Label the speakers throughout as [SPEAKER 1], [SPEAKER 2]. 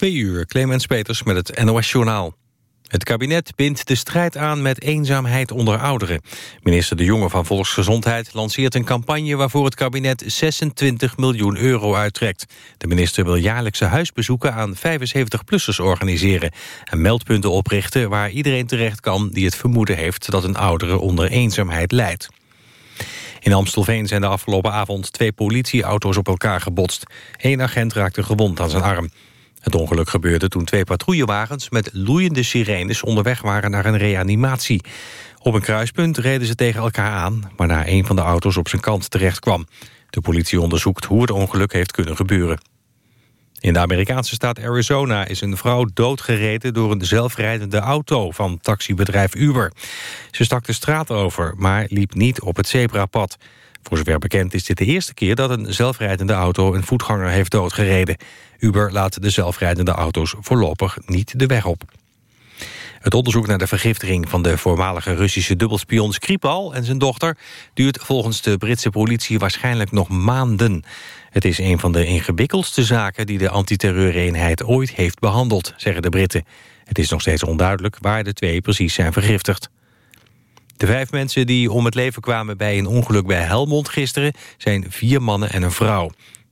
[SPEAKER 1] Twee uur, Clemens Peters met het NOS Journaal. Het kabinet bindt de strijd aan met eenzaamheid onder ouderen. Minister De Jonge van Volksgezondheid lanceert een campagne... waarvoor het kabinet 26 miljoen euro uittrekt. De minister wil jaarlijkse huisbezoeken aan 75-plussers organiseren... en meldpunten oprichten waar iedereen terecht kan... die het vermoeden heeft dat een oudere onder eenzaamheid lijdt. In Amstelveen zijn de afgelopen avond twee politieauto's op elkaar gebotst. Eén agent raakte gewond aan zijn arm. Het ongeluk gebeurde toen twee patrouillewagens met loeiende sirenes onderweg waren naar een reanimatie. Op een kruispunt reden ze tegen elkaar aan, waarna een van de auto's op zijn kant terecht kwam. De politie onderzoekt hoe het ongeluk heeft kunnen gebeuren. In de Amerikaanse staat Arizona is een vrouw doodgereden door een zelfrijdende auto van taxibedrijf Uber. Ze stak de straat over, maar liep niet op het zebrapad. Voor zover bekend is dit de eerste keer dat een zelfrijdende auto een voetganger heeft doodgereden. Uber laat de zelfrijdende auto's voorlopig niet de weg op. Het onderzoek naar de vergiftiging van de voormalige Russische dubbelspion Skripal en zijn dochter duurt volgens de Britse politie waarschijnlijk nog maanden. Het is een van de ingewikkeldste zaken die de antiterreureenheid ooit heeft behandeld, zeggen de Britten. Het is nog steeds onduidelijk waar de twee precies zijn vergiftigd. De vijf mensen die om het leven kwamen bij een ongeluk bij Helmond gisteren... zijn vier mannen en een vrouw.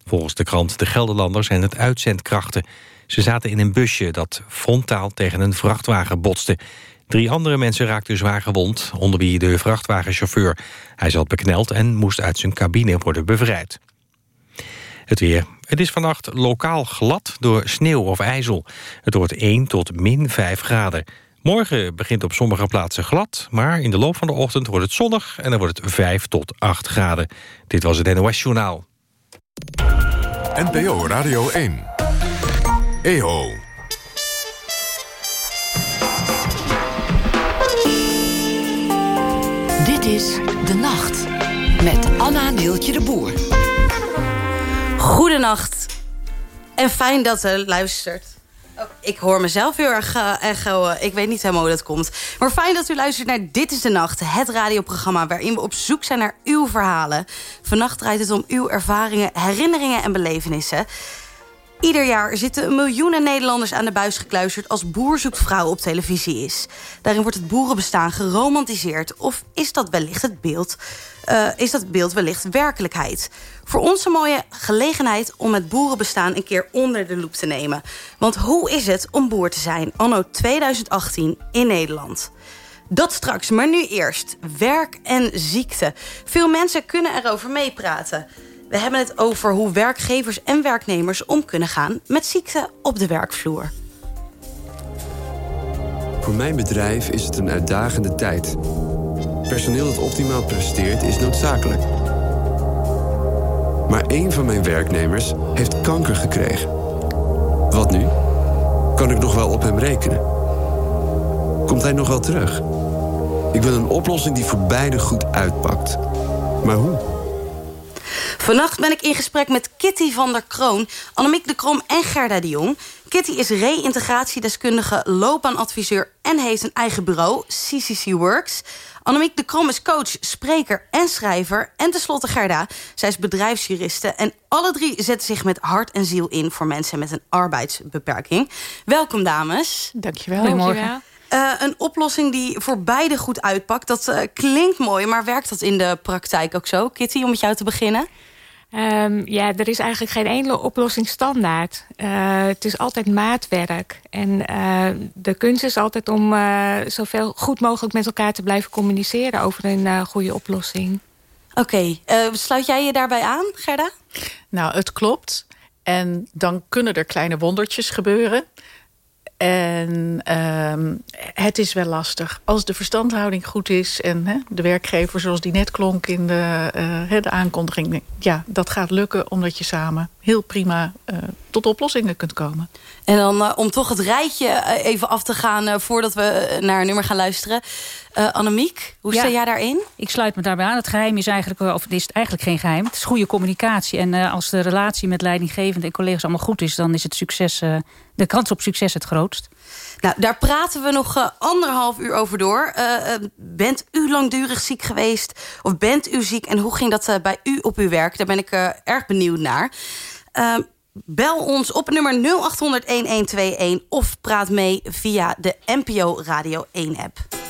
[SPEAKER 1] Volgens de krant De Gelderlander zijn het uitzendkrachten. Ze zaten in een busje dat frontaal tegen een vrachtwagen botste. Drie andere mensen raakten zwaar gewond, onder wie de vrachtwagenchauffeur. Hij zat bekneld en moest uit zijn cabine worden bevrijd. Het weer. Het is vannacht lokaal glad door sneeuw of ijzel. Het wordt 1 tot min 5 graden. Morgen begint op sommige plaatsen glad, maar in de loop van de ochtend wordt het zonnig en dan wordt het 5 tot 8 graden. Dit was het NOS Journaal.
[SPEAKER 2] NPO Radio 1. EO.
[SPEAKER 3] Dit is De Nacht met Anna Neeltje de Boer.
[SPEAKER 4] Goedenacht. En fijn dat u luistert. Ik hoor mezelf heel erg uh, echo. ik weet niet helemaal hoe dat komt. Maar fijn dat u luistert naar Dit is de Nacht. Het radioprogramma waarin we op zoek zijn naar uw verhalen. Vannacht draait het om uw ervaringen, herinneringen en belevenissen. Ieder jaar zitten miljoenen Nederlanders aan de buis gekluisterd... als Boer zoekt op televisie is. Daarin wordt het boerenbestaan geromantiseerd. Of is dat wellicht het beeld, uh, is dat beeld wellicht werkelijkheid? Voor ons een mooie gelegenheid om het boerenbestaan een keer onder de loep te nemen. Want hoe is het om boer te zijn anno 2018 in Nederland? Dat straks, maar nu eerst werk en ziekte. Veel mensen kunnen erover meepraten... We hebben het over hoe werkgevers en werknemers om kunnen gaan... met ziekte op de werkvloer.
[SPEAKER 5] Voor mijn bedrijf is het een uitdagende tijd. Personeel dat optimaal presteert is noodzakelijk. Maar één van mijn werknemers heeft kanker gekregen. Wat nu? Kan ik nog wel op hem rekenen? Komt hij nog wel terug? Ik wil een oplossing die voor beide goed uitpakt. Maar hoe?
[SPEAKER 4] Vannacht ben ik in gesprek met Kitty van der Kroon, Annemiek de Krom en Gerda de Jong. Kitty is reïntegratiedeskundige, loopbaanadviseur en heeft een eigen bureau, CCC Works. Annemiek de Krom is coach, spreker en schrijver. En tenslotte Gerda, zij is bedrijfsjuriste. En alle drie zetten zich met hart en ziel in... voor mensen met een arbeidsbeperking. Welkom, dames.
[SPEAKER 6] Dankjewel. Goedemorgen.
[SPEAKER 4] Uh, een oplossing die voor beide goed uitpakt. Dat uh, klinkt mooi, maar werkt dat in de praktijk ook zo? Kitty, om met jou te beginnen.
[SPEAKER 6] Um, ja, er is eigenlijk geen enkele oplossing standaard. Uh, het is altijd maatwerk. En uh, de kunst is altijd om uh, zoveel goed mogelijk met elkaar te blijven communiceren over een goede oplossing.
[SPEAKER 4] Oké, okay. sluit jij je daarbij aan, Gerda?
[SPEAKER 7] Nou, het klopt. En dan kunnen er kleine wondertjes gebeuren. En uh, het is wel lastig. Als de verstandhouding goed is... en de werkgever zoals die net klonk in de, uh, de aankondiging... ja, dat gaat lukken omdat je samen heel prima uh, tot oplossingen kunt komen.
[SPEAKER 4] En dan uh, om toch het rijtje even af te gaan... voordat we naar een nummer gaan luisteren. Annemiek, hoe ja, sta jij daarin?
[SPEAKER 8] Ik sluit me daarbij aan. Het geheim is eigenlijk, of het is eigenlijk geen geheim. Het is goede communicatie. En als de relatie met leidinggevende en collega's allemaal goed is... dan is het succes de kans op succes het grootst?
[SPEAKER 4] Nou, daar praten we nog uh, anderhalf uur over door. Uh, bent u langdurig ziek geweest? Of bent u ziek? En hoe ging dat bij u op uw werk? Daar ben ik erg benieuwd naar.
[SPEAKER 9] Bel ons op nummer 0800-1121 of praat mee via de NPO Radio 1 app.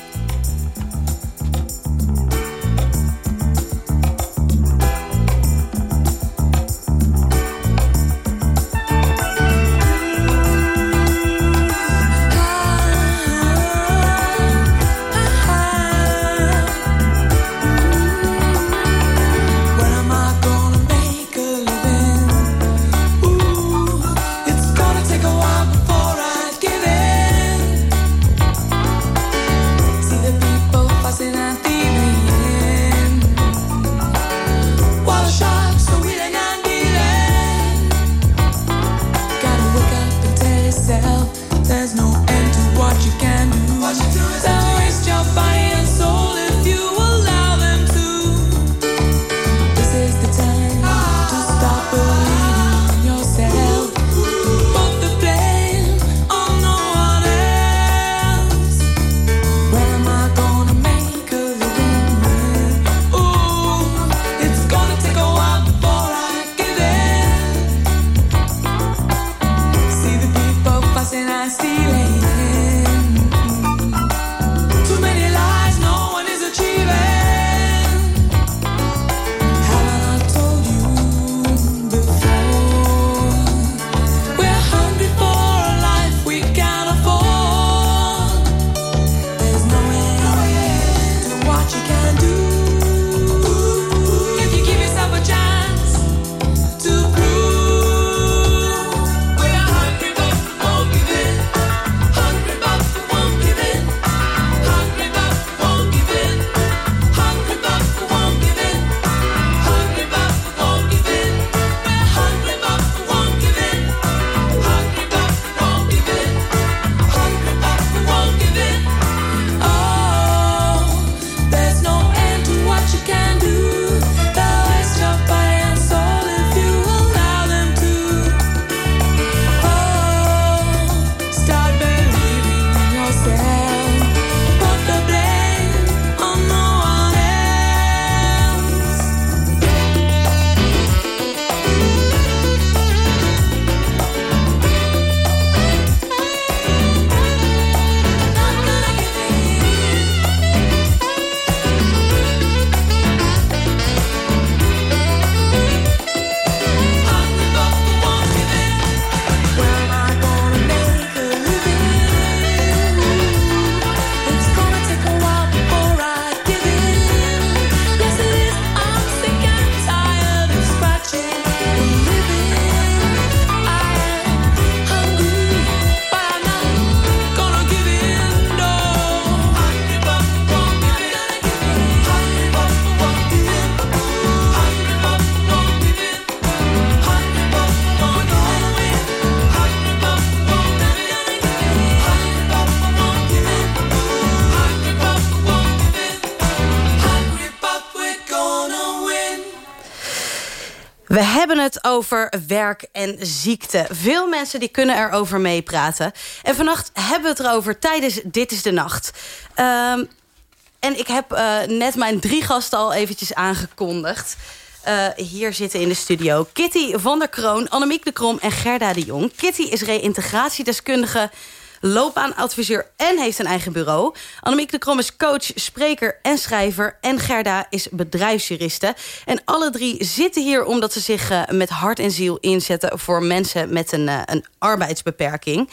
[SPEAKER 9] Het over werk en ziekte. Veel mensen die kunnen erover meepraten. En vannacht hebben we het erover tijdens Dit is de Nacht. Um, en ik heb uh, net mijn drie gasten al eventjes aangekondigd. Uh, hier zitten in de studio Kitty van der Kroon, Annemiek de Krom en Gerda de Jong. Kitty is reïntegratiedeskundige loopbaanadviseur en heeft een eigen bureau. Annemiek de Krom is coach, spreker en schrijver. En Gerda is bedrijfsjuriste. En alle drie zitten hier omdat ze zich uh, met hart en ziel inzetten... voor mensen met een, uh, een arbeidsbeperking.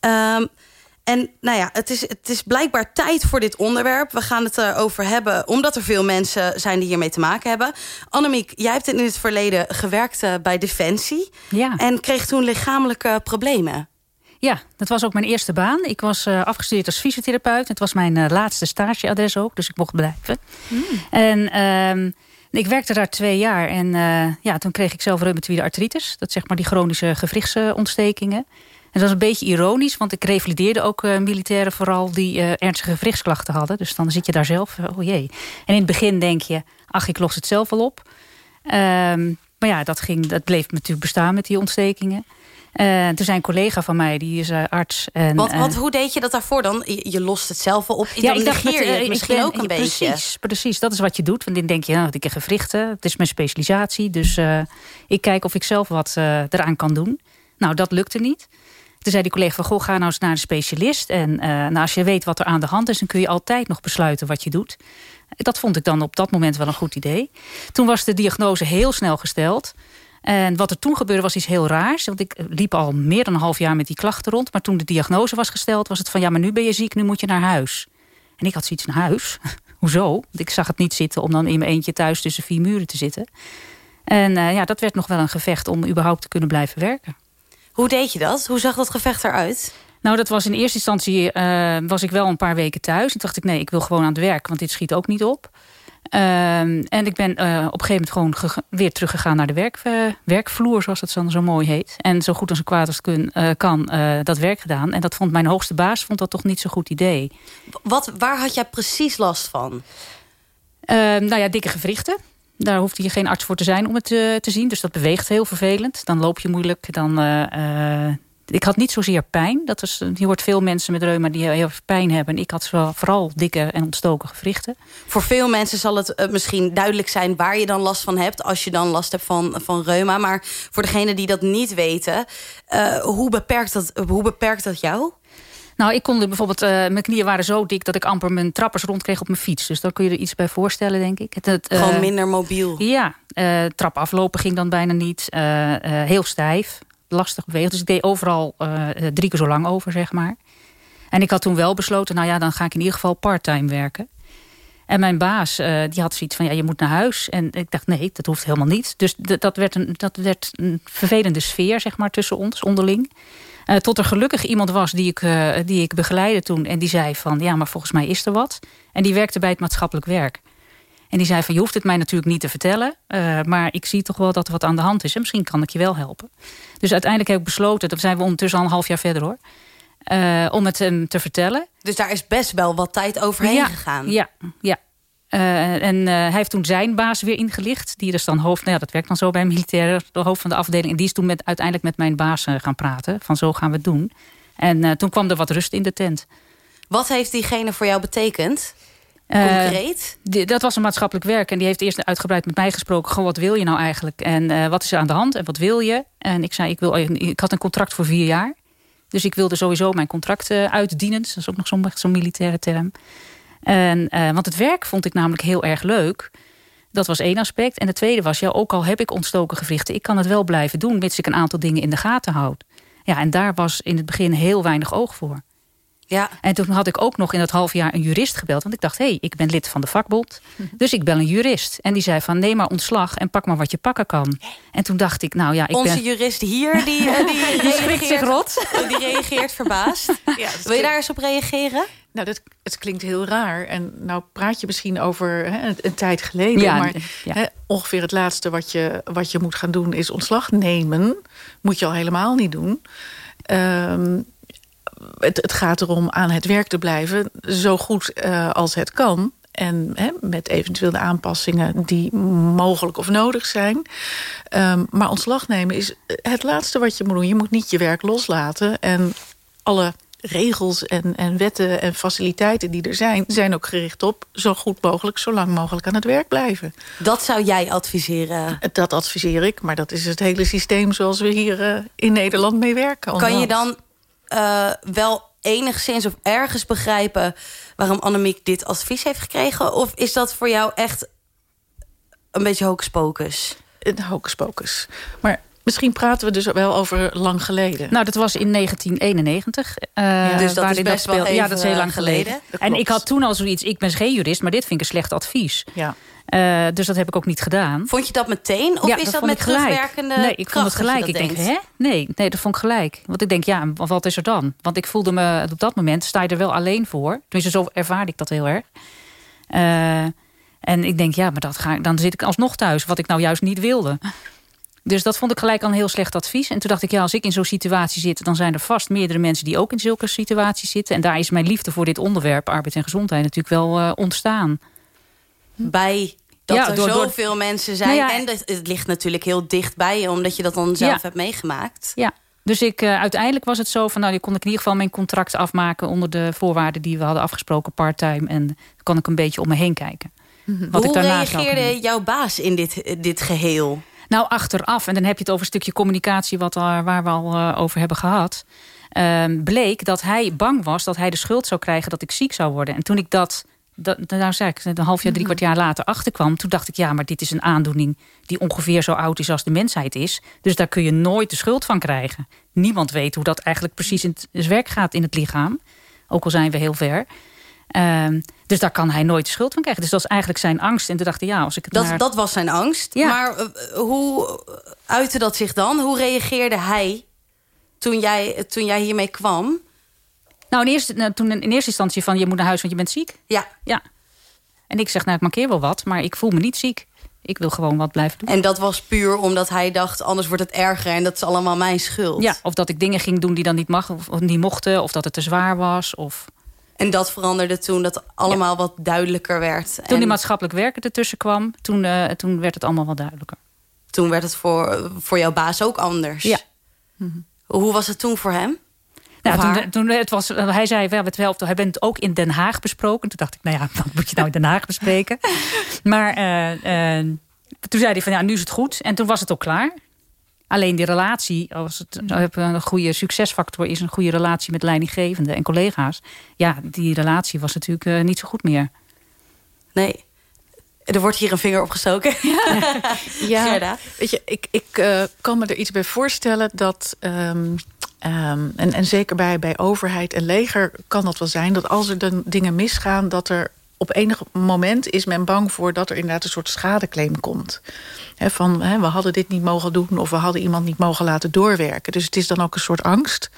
[SPEAKER 9] Um, en nou ja, het is, het is blijkbaar tijd voor dit onderwerp. We gaan het erover hebben, omdat er veel mensen zijn die hiermee te maken hebben. Annemiek, jij hebt in het verleden gewerkt uh, bij Defensie.
[SPEAKER 8] Ja.
[SPEAKER 9] En kreeg toen lichamelijke problemen.
[SPEAKER 8] Ja, dat was ook mijn eerste baan. Ik was uh, afgestudeerd als fysiotherapeut. Het was mijn uh, laatste stageadres ook, dus ik mocht blijven.
[SPEAKER 9] Hmm.
[SPEAKER 8] En um, ik werkte daar twee jaar. En uh, ja, toen kreeg ik zelf reumatoïde artritis. Dat zeg maar die chronische gewrichtsontstekingen. En dat is een beetje ironisch, want ik revalideerde ook uh, militairen vooral die uh, ernstige gewrichtsklachten hadden. Dus dan zit je daar zelf, uh, oh jee. En in het begin denk je, ach, ik los het zelf wel op. Um, maar ja, dat, ging, dat bleef natuurlijk bestaan met die ontstekingen. Uh, toen zijn een collega van mij, die is uh, arts. En,
[SPEAKER 4] want, want hoe deed je dat daarvoor dan? Je, je lost het zelf wel op.
[SPEAKER 8] Ja, ik dacht
[SPEAKER 4] het misschien
[SPEAKER 8] ben,
[SPEAKER 4] ook een beetje.
[SPEAKER 8] Precies, precies, dat is wat je doet. Want dan denk je, nou, ik heb gewrichten. Het is mijn specialisatie. Dus ik kijk of ik zelf wat eraan kan doen. Nou, dat lukte niet. Toen zei die collega van, goh, ga nou eens naar een specialist. En nou, als je weet wat er aan de hand is... dan kun je altijd nog besluiten wat je doet. Dat vond ik dan op dat moment wel een goed idee. Toen was de diagnose heel snel gesteld. En wat er toen gebeurde was iets heel raars. Want ik liep al meer dan een half jaar met die klachten rond. Maar toen de diagnose was gesteld was het van... ja, maar nu ben je ziek, nu moet je naar huis. En ik had zoiets naar huis. Hoezo? Want ik zag het niet zitten om dan in mijn eentje thuis tussen vier muren te zitten. En uh, ja, dat werd nog wel een gevecht om überhaupt te kunnen blijven werken.
[SPEAKER 4] Hoe deed je dat? Hoe zag dat gevecht eruit?
[SPEAKER 8] Nou, dat was in eerste instantie uh, was ik wel een paar weken thuis. En dacht ik, nee, ik wil gewoon aan het werk, want dit schiet ook niet op. Uh, en ik ben uh, op een gegeven moment gewoon weer teruggegaan naar de werk, uh, werkvloer, zoals dat dan zo mooi heet. En zo goed als een kwaad als kun, kan dat werk gedaan. En dat vond mijn hoogste baas vond dat toch niet zo'n goed idee.
[SPEAKER 4] Wat, waar had jij precies last van?
[SPEAKER 8] Ehm, nou ja, dikke gewrichten. Daar hoefde je geen arts voor te zijn om het te zien. Dus dat beweegt heel vervelend. Dan loop je moeilijk. Dan ik had niet zozeer pijn. Dat is, je hoort veel mensen met reuma die heel veel pijn hebben. Ik had vooral dikke en ontstoken gewrichten.
[SPEAKER 4] Voor veel mensen zal het uh, misschien duidelijk zijn waar je dan last van hebt. Als je dan last hebt van, van reuma. Maar voor degenen die dat niet weten. Uh, hoe, beperkt dat, hoe beperkt dat jou?
[SPEAKER 8] Nou, ik kon bijvoorbeeld, uh, mijn knieën waren zo dik dat ik amper mijn trappers rondkreeg op mijn fiets. Dus daar kun je er iets bij voorstellen, denk ik. Het, het,
[SPEAKER 4] Gewoon minder mobiel.
[SPEAKER 8] Ja, trap aflopen ging dan bijna niet. heel stijf lastig bewegen. Dus ik deed overal uh, drie keer zo lang over, zeg maar. En ik had toen wel besloten, nou ja, dan ga ik in ieder geval parttime werken. En mijn baas, uh, die had zoiets van, ja, je moet naar huis. En ik dacht, nee, dat hoeft helemaal niet. Dus dat werd een, dat werd een vervelende sfeer, zeg maar, tussen ons, onderling. Tot er gelukkig iemand was die ik, uh, die ik begeleidde toen. En die zei van, ja, maar volgens mij is er wat. En die werkte bij het maatschappelijk werk. En die zei van, je hoeft het mij natuurlijk niet te vertellen... Uh, maar ik zie toch wel dat er wat aan de hand is. En misschien kan ik je wel helpen. Dus uiteindelijk heb ik besloten... dan zijn we ondertussen al een half jaar verder hoor... Uh, om het hem te vertellen.
[SPEAKER 4] Dus daar is best wel wat tijd overheen
[SPEAKER 8] ja,
[SPEAKER 4] gegaan.
[SPEAKER 8] Ja, ja. Uh, en hij heeft toen zijn baas weer ingelicht. Die is dan hoofd, nou ja, dat werkt dan zo bij militairen, de hoofd van de afdeling. En die is toen met, uiteindelijk met mijn baas gaan praten. Van zo gaan we het doen. En toen kwam er wat rust in de tent.
[SPEAKER 4] Wat heeft diegene voor jou betekend? Concreet?
[SPEAKER 8] Uh, die, dat was een maatschappelijk werk. En die heeft eerst uitgebreid met mij gesproken. Gewoon, wat wil je nou eigenlijk? En uh, wat is er aan de hand? En wat wil je? En ik zei, ik, wil, ik had een contract voor vier jaar. Dus ik wilde sowieso mijn contract uh, uitdienen. Dat is ook nog zo'n zo militaire term. En, want het werk vond ik namelijk heel erg leuk. Dat was één aspect. En het tweede was, ja, ook al heb ik ontstoken gewrichten... ik kan het wel blijven doen, mits ik een aantal dingen in de gaten houd. Ja, en daar was in het begin heel weinig oog voor.
[SPEAKER 4] Ja.
[SPEAKER 8] En toen had ik ook nog in dat half jaar een jurist gebeld. Want ik dacht, hé, hey, ik ben lid van de vakbond. Dus ik bel een jurist. En die zei van, neem maar ontslag en pak maar wat je pakken kan. En toen dacht ik, nou ja, ik
[SPEAKER 4] Onze
[SPEAKER 8] ben...
[SPEAKER 4] jurist hier, die, uh, die,
[SPEAKER 8] die schrikt zich rot.
[SPEAKER 4] Die reageert verbaasd. Ja, Wil je daar eens op reageren?
[SPEAKER 7] Nou, dat, het klinkt heel raar. En nou praat je misschien over hè, een, een, tijd geleden. Ja, maar ja. Hè, ongeveer het laatste wat je, wat je moet gaan doen is ontslag nemen. Moet je al helemaal niet doen. Um, het, het, gaat erom aan het werk te blijven, zo goed uh, als het kan. En hè, met eventueel de aanpassingen die mogelijk of nodig zijn. Um, maar ontslag nemen is het laatste wat je moet doen. Je moet niet je werk loslaten. En alle regels en, en wetten en faciliteiten die er zijn... zijn ook gericht op zo goed mogelijk, zo lang mogelijk aan het werk blijven.
[SPEAKER 4] Dat zou jij adviseren?
[SPEAKER 7] Dat adviseer ik, maar dat is het hele systeem... zoals we hier uh, in Nederland mee werken.
[SPEAKER 4] Kan je dan uh, wel enigszins of ergens begrijpen... waarom Annemiek dit advies heeft gekregen? Of is dat voor jou echt een beetje hocus pocus?
[SPEAKER 7] Een hocus pocus. Maar misschien praten we dus wel over lang geleden.
[SPEAKER 8] Nou, dat was in 1991. Uh,
[SPEAKER 4] ja, dus dat is best dat wel even
[SPEAKER 8] Ja, dat is heel lang geleden. geleden. En ik had toen al zoiets, ik ben geen jurist... maar dit vind ik een slecht advies.
[SPEAKER 7] Ja.
[SPEAKER 8] Uh, dus dat heb ik ook niet gedaan.
[SPEAKER 4] Vond je dat meteen? Of
[SPEAKER 8] ja,
[SPEAKER 4] is
[SPEAKER 8] dat,
[SPEAKER 4] dat
[SPEAKER 8] met
[SPEAKER 4] terugwerkende
[SPEAKER 8] Nee, ik vond het gelijk. Ik
[SPEAKER 4] denk,
[SPEAKER 8] hè? Nee, nee, dat vond ik gelijk. Want ik denk, ja, wat is er dan? Want ik voelde me op dat moment, sta je er wel alleen voor. Tenminste, zo ervaarde ik dat heel erg. Uh, en ik denk, ja, maar dat ga, dan zit ik alsnog thuis. Wat ik nou juist niet wilde. Dus dat vond ik gelijk al een heel slecht advies. En toen dacht ik, ja, als ik in zo'n situatie zit... dan zijn er vast meerdere mensen die ook in zulke situaties zitten. En daar is mijn liefde voor dit onderwerp, arbeid en gezondheid... natuurlijk wel uh, ontstaan.
[SPEAKER 4] Bij dat ja, er door, zoveel door... mensen zijn. Nou ja, en het, het, ligt natuurlijk heel dichtbij je... omdat je dat dan zelf
[SPEAKER 8] ja.
[SPEAKER 4] hebt meegemaakt.
[SPEAKER 8] Ja. Dus ik, uh, uiteindelijk was het zo van... nou, kon ik in ieder geval mijn contract afmaken... onder de voorwaarden die we hadden afgesproken, part-time. En dan kon ik een beetje om me heen kijken.
[SPEAKER 10] Mhm. Wat Hoe ik reageerde jouw baas in dit, dit geheel?
[SPEAKER 8] Nou, achteraf, en dan heb je het over een stukje communicatie... Wat, waar we al uh, over hebben gehad... Uh, bleek dat hij bang was dat hij de schuld zou krijgen... dat ik ziek zou worden. En toen ik dat dat, nou zei ik, een half jaar, drie kwart jaar later achterkwam... toen dacht ik, ja, maar dit is een aandoening die ongeveer zo oud is als de mensheid is. Dus daar kun je nooit de schuld van krijgen. Niemand weet hoe dat eigenlijk precies in het werk gaat in het lichaam. Ook al zijn we heel ver. Uh, dus daar kan hij nooit de schuld van krijgen. Dus dat is eigenlijk zijn angst. En toen dacht ik, ja, als ik het
[SPEAKER 10] dat, dat was zijn angst. Ja. Maar uh, hoe uitte dat zich dan? Hoe reageerde hij toen jij, toen jij hiermee kwam?
[SPEAKER 8] Nou, in eerste, nou, toen in eerste instantie van je moet naar huis, want je bent ziek.
[SPEAKER 10] Ja.
[SPEAKER 8] ja. En ik zeg, nou, ik markeer wel wat, maar ik voel me niet ziek. Ik wil gewoon wat blijven doen.
[SPEAKER 10] En dat was puur omdat hij dacht, anders wordt het erger... en dat is allemaal mijn schuld.
[SPEAKER 8] Ja, of dat ik dingen ging doen die dan niet, mag, of niet mochten... of dat het te zwaar was. Of...
[SPEAKER 10] En dat veranderde toen dat allemaal wat duidelijker werd.
[SPEAKER 8] Toen en... die maatschappelijk werken ertussen kwam... Toen, uh, toen werd het allemaal wat duidelijker.
[SPEAKER 10] Toen werd het voor, voor jouw baas ook anders.
[SPEAKER 8] Ja.
[SPEAKER 10] Hoe was het toen voor hem?
[SPEAKER 8] Nou, toen, toen, het was, hij zei, we hebben het wel, hij bent ook in Den Haag besproken. Toen dacht ik, nou ja, wat moet je nou in Den Haag bespreken? maar uh, uh, toen zei hij van, ja, nu is het goed. En toen was het ook klaar. Alleen die relatie, als het een goede succesfactor is... een goede relatie met leidinggevende en collega's... ja, die relatie was natuurlijk uh, niet zo goed meer.
[SPEAKER 10] Nee. Er wordt hier een vinger opgestoken.
[SPEAKER 7] Ja, ja weet je, ik, ik uh, kan me er iets bij voorstellen dat... Um, Um, en, en zeker bij, bij overheid en leger kan dat wel zijn... dat als er dan dingen misgaan, dat er op enig moment is men bang voor... dat er inderdaad een soort schadeclaim komt. van, we hadden dit niet mogen doen... of we hadden iemand niet mogen laten doorwerken. Dus het is dan ook een soort angst.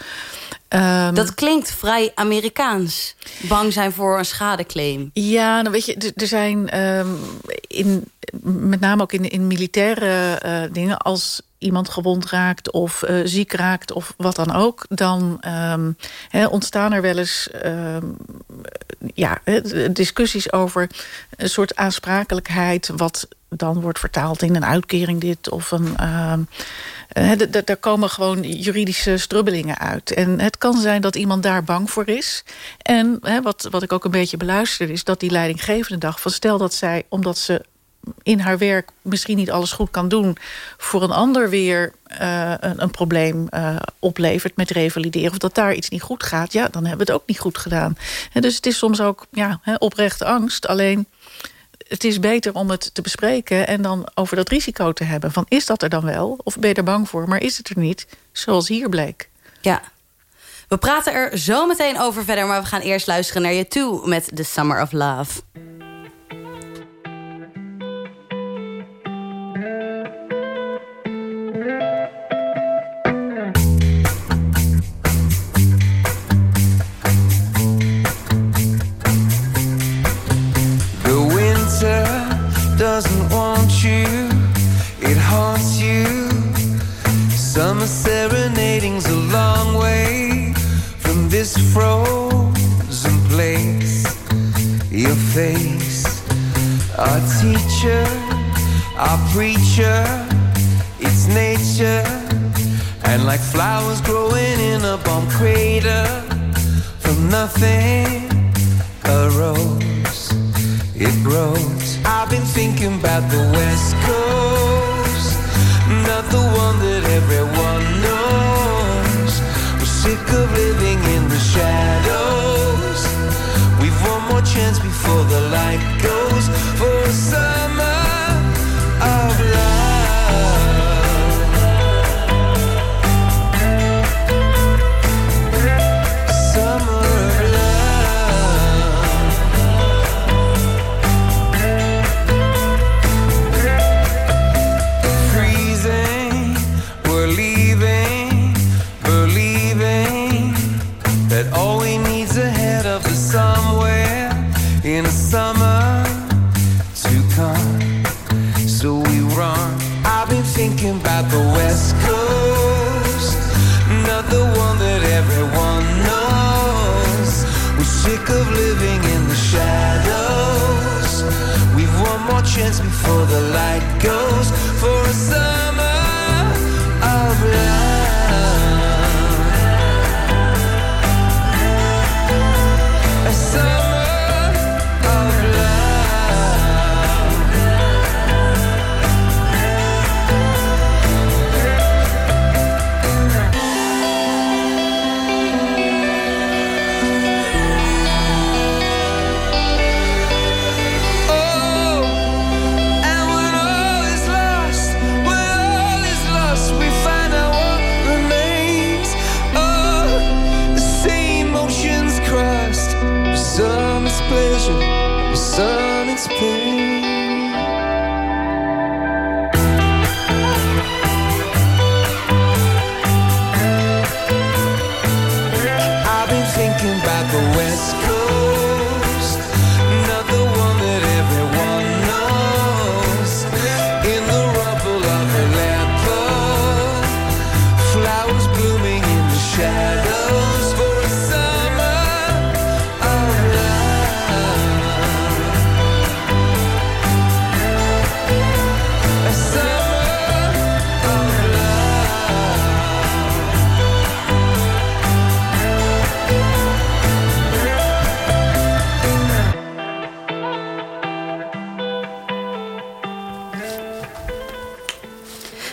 [SPEAKER 10] Um, dat klinkt vrij Amerikaans. Bang zijn voor een schadeclaim.
[SPEAKER 7] Ja, nou weet je, er zijn um, in, met name ook in, militaire uh, dingen... als iemand gewond raakt of uh, ziek raakt of wat dan ook... dan he, ontstaan er wel eens um, ja, discussies over een soort aansprakelijkheid... wat dan wordt vertaald in een uitkering dit of een... Uh, er komen gewoon juridische strubbelingen uit. En het kan zijn dat iemand daar bang voor is. En wat, wat ik ook een beetje beluister is dat die leidinggevende dag... van stel dat zij, omdat ze in haar werk misschien niet alles goed kan doen... voor een ander weer uh, een, een, probleem uh, oplevert met revalideren... of dat daar iets niet goed gaat, ja, dan hebben we het ook niet goed gedaan. En dus het is soms ook ja, oprechte angst. Alleen het is beter om het te bespreken en dan over dat risico te hebben. Van is dat er dan wel? Of ben je er bang voor, maar is het er niet? Zoals hier bleek.
[SPEAKER 10] Ja. We praten er zo meteen over verder, maar we gaan eerst luisteren naar je toe met The Summer of Love. Doesn't want you, it haunts you. Summer serenading's a long way from this frozen place. Your face, our teacher, our preacher, it's nature. And like flowers growing in a bomb crater, from nothing, a rose, it grows. I've been thinking about the West Coast, not the one that everyone knows. We're sick of living in the shadows. We've one more chance before the light goes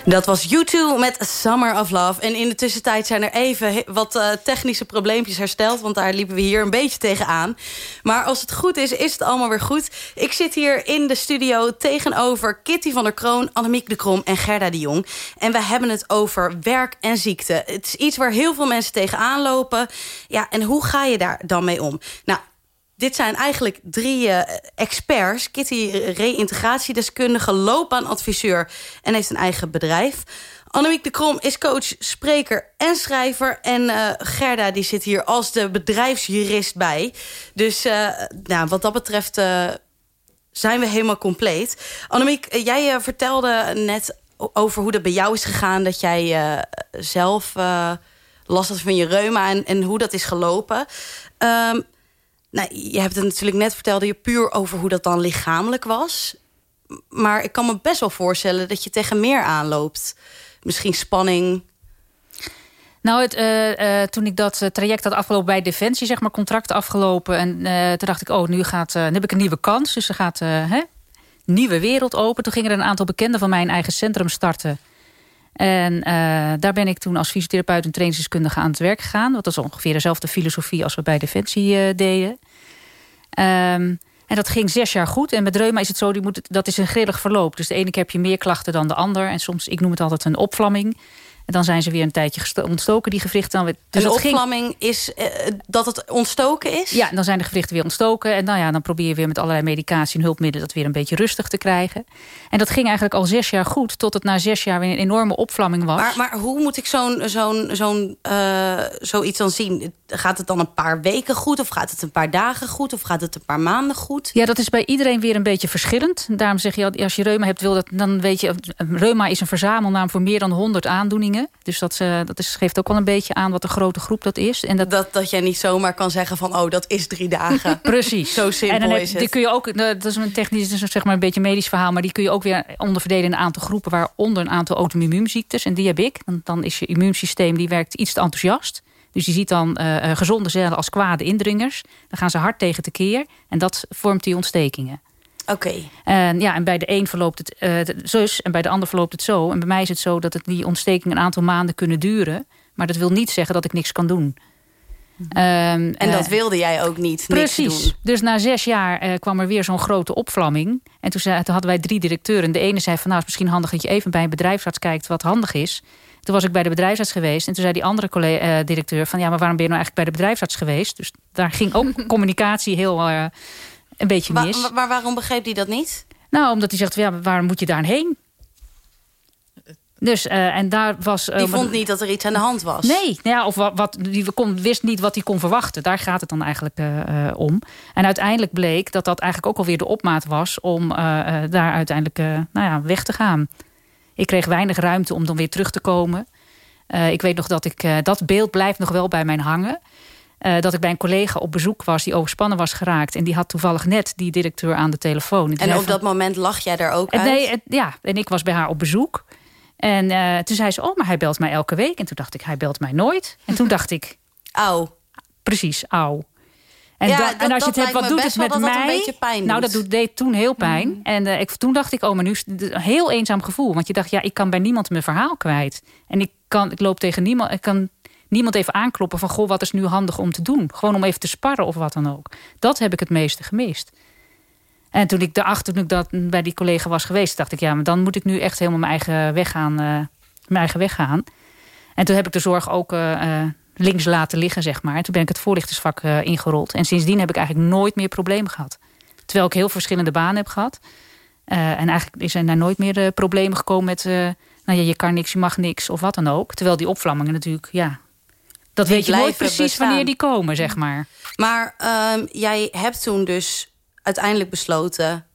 [SPEAKER 4] Dat was U2 met Summer of Love. En in de tussentijd zijn er even wat uh, technische probleempjes hersteld... want daar liepen we hier een beetje tegenaan. Maar als het goed is, is het allemaal weer goed. Ik zit hier in de studio tegenover Kitty van der Kroon... Annemiek de Krom en Gerda de Jong. En we hebben het over werk en ziekte. Het is iets waar heel veel mensen tegenaan lopen. Ja, en hoe ga je daar dan mee om? Nou, dit zijn eigenlijk drie uh, experts. Kitty, reïntegratiedeskundige, loopbaanadviseur... en heeft een eigen bedrijf. Annemiek de Krom is coach, spreker en schrijver. En uh, Gerda die zit hier als de bedrijfsjurist bij. Dus nou, wat dat betreft zijn we helemaal compleet. Annemiek, jij vertelde net over hoe dat bij jou is gegaan... dat jij zelf last had van je reuma en, en hoe dat is gelopen... Um, nou, je hebt het natuurlijk net vertelde je puur over hoe dat dan lichamelijk was. Maar ik kan me best wel voorstellen dat je tegen meer aanloopt. Misschien spanning.
[SPEAKER 8] Nou, het, uh, uh, toen ik dat traject had afgelopen bij Defensie, zeg maar, contract afgelopen. En toen dacht ik, oh, nu, gaat, nu heb ik een nieuwe kans. Dus er gaat hè, nieuwe wereld open. Toen gingen er een aantal bekenden van mijn eigen centrum starten. En daar ben ik toen als fysiotherapeut en trainingsdeskundige aan het werk gegaan. Dat was ongeveer dezelfde filosofie als we bij Defensie deden. Um, en dat ging zes jaar goed. En met reuma is het zo, die moet, dat is een grillig verloop. Dus de ene keer heb je meer klachten dan de ander. En soms, ik noem het altijd een opvlamming. En dan zijn ze weer een tijdje ontstoken, die gewrichten. Dan
[SPEAKER 4] dus een opvlamming is uh, dat het ontstoken is?
[SPEAKER 8] Ja, dan zijn de gewrichten weer ontstoken. En nou ja, dan probeer je weer met allerlei medicatie en hulpmiddelen... dat weer een beetje rustig te krijgen. En dat ging eigenlijk al zes jaar goed... tot het na zes jaar weer een enorme opvlamming was.
[SPEAKER 4] Maar, maar hoe moet ik zo'n zo'n zo'n uh, zoiets dan zien? Gaat het dan een paar weken goed? Of gaat het een paar dagen goed? Of gaat het een paar maanden goed?
[SPEAKER 8] Ja, dat is bij iedereen weer een beetje verschillend. Daarom zeg je, als je reuma hebt, wil dat, dan weet je... reuma is een verzamelnaam voor meer dan 100 aandoeningen dus dat, uh, dat is, geeft ook wel een beetje aan wat een grote groep dat is.
[SPEAKER 4] En dat, dat, dat jij niet zomaar kan zeggen van... oh, dat is drie dagen.
[SPEAKER 8] Precies.
[SPEAKER 4] Zo simpel en dan is het.
[SPEAKER 8] Die kun je ook, dat is een technisch, is zeg maar een beetje medisch verhaal... maar die kun je ook weer onderverdelen in een aantal groepen... waaronder een aantal auto-immuunziektes. En die heb ik. Dan, dan is je immuunsysteem die werkt iets te enthousiast. Dus je ziet dan uh, gezonde cellen als kwade indringers. Dan gaan ze hard tegen tekeer. En dat vormt die ontstekingen.
[SPEAKER 4] Oké.
[SPEAKER 8] En, ja, en bij de een verloopt het uh, zus en bij de ander verloopt het zo. En bij mij is het zo dat het die ontsteking een aantal maanden kunnen duren. Maar dat wil niet zeggen dat ik niks kan doen.
[SPEAKER 4] Um, en dat uh, wilde jij ook niet,
[SPEAKER 8] Precies.
[SPEAKER 4] Doen.
[SPEAKER 8] Dus na zes jaar uh, kwam er weer zo'n grote opvlamming. En toen, zei, toen, hadden wij drie directeuren. De ene zei van nou, is misschien handig dat je even bij een bedrijfsarts kijkt wat handig is. Toen was ik bij de bedrijfsarts geweest. En toen zei die andere collega, directeur van ja, maar waarom ben je nou eigenlijk bij de bedrijfsarts geweest? Dus daar ging ook communicatie heel een beetje mis.
[SPEAKER 4] Maar, maar waarom begreep hij dat niet?
[SPEAKER 8] Nou, omdat hij zegt, ja, waarom moet je daarheen? Dus, uh, en daar was...
[SPEAKER 4] Uh, die vond niet dat er iets aan de hand was?
[SPEAKER 8] Nee, nou ja, of wat, wat, die kon, wist niet wat hij kon verwachten. Daar gaat het dan eigenlijk uh, om. En uiteindelijk bleek dat dat eigenlijk ook alweer de opmaat was... om daar uiteindelijk nou ja, weg te gaan. Ik kreeg weinig ruimte om dan weer terug te komen. ik weet nog dat ik... dat beeld blijft nog wel bij mij hangen. Uh, dat ik bij een collega op bezoek was die overspannen was geraakt. En die had toevallig net die directeur aan de telefoon.
[SPEAKER 4] En, en op dat moment lag jij daar ook uit?
[SPEAKER 8] Nee, ja, en ik was bij haar op bezoek. En uh, toen zei ze, oh, maar hij belt mij elke week. En toen dacht ik, hij belt mij nooit. En toen dacht ik...
[SPEAKER 4] Auw.
[SPEAKER 8] Precies, auw. En, ja, dat, en als je het hebt, wat doet het met dat mij? Nou, dat doet, deed toen heel pijn. Mm. En uh, ik, toen dacht ik, oh, maar nu is het een heel eenzaam gevoel. Want je dacht, ja, ik kan bij niemand mijn verhaal kwijt. En ik, kan, ik loop tegen niemand, ik kan niemand even aankloppen van... goh, wat is nu handig om te doen? Gewoon om even te sparren of wat dan ook. Dat heb ik het meeste gemist. En toen ik daarachter, toen ik dat bij die collega was geweest... dacht ik, ja, maar dan moet ik nu echt helemaal mijn eigen weg gaan. Uh, mijn eigen weg gaan. En toen heb ik de zorg ook uh, links laten liggen, zeg maar. En toen ben ik het voorlichtersvak ingerold. En sindsdien heb ik eigenlijk nooit meer problemen gehad. Terwijl ik heel verschillende banen heb gehad. en eigenlijk zijn daar nooit meer problemen gekomen met... nou ja, je kan niks, je mag niks of wat dan ook. Terwijl die opvlammingen natuurlijk, ja, dat weet je nooit precies wanneer die komen, zeg maar.
[SPEAKER 4] Maar um, jij hebt toen dus uiteindelijk besloten...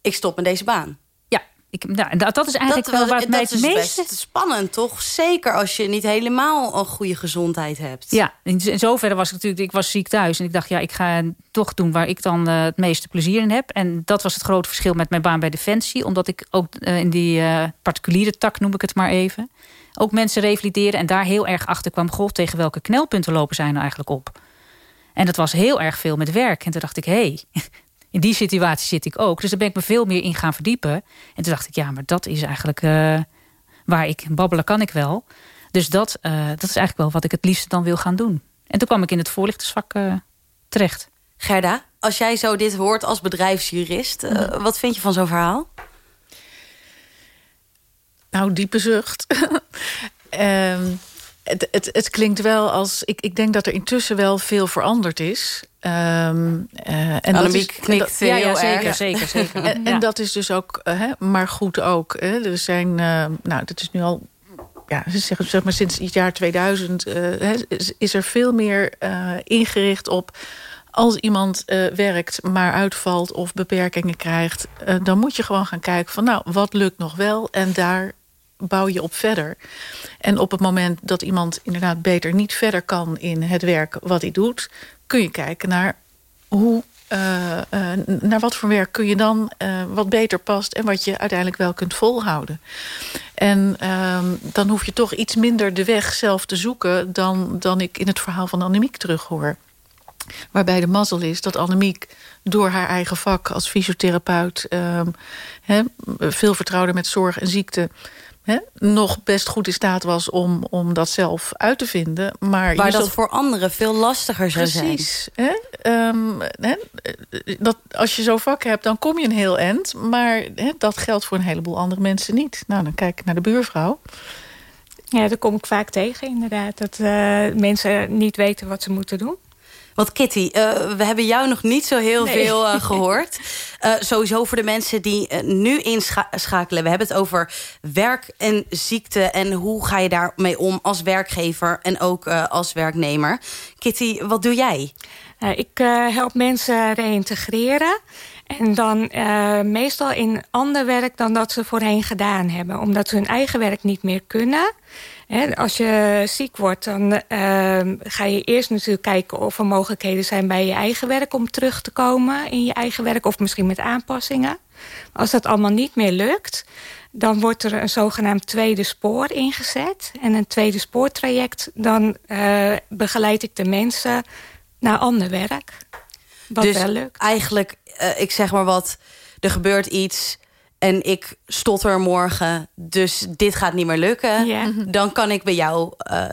[SPEAKER 4] ik stop met deze baan.
[SPEAKER 8] Ja, ik, nou, dat, dat is eigenlijk dat, wel waar het mij het meeste...
[SPEAKER 4] best spannend, toch? Zeker als je niet helemaal een goede gezondheid hebt.
[SPEAKER 8] Ja, in, zoverre was ik natuurlijk... Ik was ziek thuis en ik dacht, ja, ik ga toch doen... waar ik dan uh, het meeste plezier in heb. En dat was het grote verschil met mijn baan bij Defensie. Omdat ik ook uh, in die uh, particuliere tak, noem ik het maar even ook mensen revalideren. En daar heel erg achter kwam, goh, tegen welke knelpunten lopen zij nou eigenlijk op? En dat was heel erg veel met werk. En toen dacht ik, hé, hey, in die situatie zit ik ook. Dus daar ben ik me veel meer in gaan verdiepen. En toen dacht ik, ja, maar dat is eigenlijk uh, waar ik babbelen kan ik wel. Dus dat, dat is eigenlijk wel wat ik het liefst dan wil gaan doen. En toen kwam ik in het voorlichtersvak terecht.
[SPEAKER 4] Gerda, als jij zo dit hoort als bedrijfsjurist... wat vind je van zo'n verhaal?
[SPEAKER 7] Nou, diepe zucht. um, het, het, het, klinkt wel als... Ik, ik denk dat er intussen wel veel veranderd is. Um, uh,
[SPEAKER 4] en Annemiek dat knikt
[SPEAKER 8] ja, ja, zeker, zeker, zeker.
[SPEAKER 7] en, en, dat is dus ook, uh, maar goed ook. Hè. Er zijn, uh, nou, dat is nu al... Ja, zeg, zeg maar sinds het jaar 2000 is, is, er veel meer ingericht op als iemand uh, werkt, maar uitvalt of beperkingen krijgt... Uh, dan moet je gewoon gaan kijken van nou, wat lukt nog wel? En daar bouw je op verder. En op het moment dat iemand inderdaad beter niet verder kan... in het werk wat hij doet... kun je kijken naar hoe... Uh, uh, naar wat voor werk kun je dan uh, wat beter past... en wat je uiteindelijk wel kunt volhouden. En ehm, dan hoef je toch iets minder de weg zelf te zoeken... dan, dan ik in het verhaal van Annemiek terughoor. Waarbij de mazzel is dat Annemiek door haar eigen vak als fysiotherapeut... He, ehm, veel vertrouwde met zorg en ziekte nog best goed in staat was om, om dat zelf uit te vinden. Maar
[SPEAKER 4] Waar dat voor anderen veel lastiger zou zijn.
[SPEAKER 7] Precies. Um, dat, als je zo'n vak hebt, dan kom je een heel eind. Maar dat geldt voor een heleboel andere mensen niet. Nou, dan kijk ik naar de buurvrouw.
[SPEAKER 6] Ja, dat kom ik vaak tegen inderdaad. Dat uh, mensen niet weten wat ze moeten doen.
[SPEAKER 4] Want Kitty, uh, we hebben jou nog niet zo heel nee. veel uh, gehoord. Uh, sowieso voor de mensen die nu inschakelen. We hebben het over werk en ziekte. En hoe ga je daarmee om als werkgever en ook als werknemer. Kitty, wat doe jij?
[SPEAKER 6] ik help mensen reïntegreren. En dan meestal in ander werk dan dat ze voorheen gedaan hebben. Omdat ze hun eigen werk niet meer kunnen als je ziek wordt, dan uh, ga je eerst natuurlijk kijken of er mogelijkheden zijn bij je eigen werk om terug te komen in je eigen werk. Of misschien met aanpassingen. Als dat allemaal niet meer lukt, dan wordt er een zogenaamd tweede spoor ingezet. En een tweede spoortraject, dan uh, begeleid ik de mensen naar ander werk. Wat
[SPEAKER 4] dus
[SPEAKER 6] wel lukt.
[SPEAKER 4] eigenlijk, uh, ik zeg maar wat, er gebeurt iets en ik stotter morgen, dus dit gaat niet meer lukken...
[SPEAKER 6] Ja.
[SPEAKER 4] dan kan ik bij jou uh,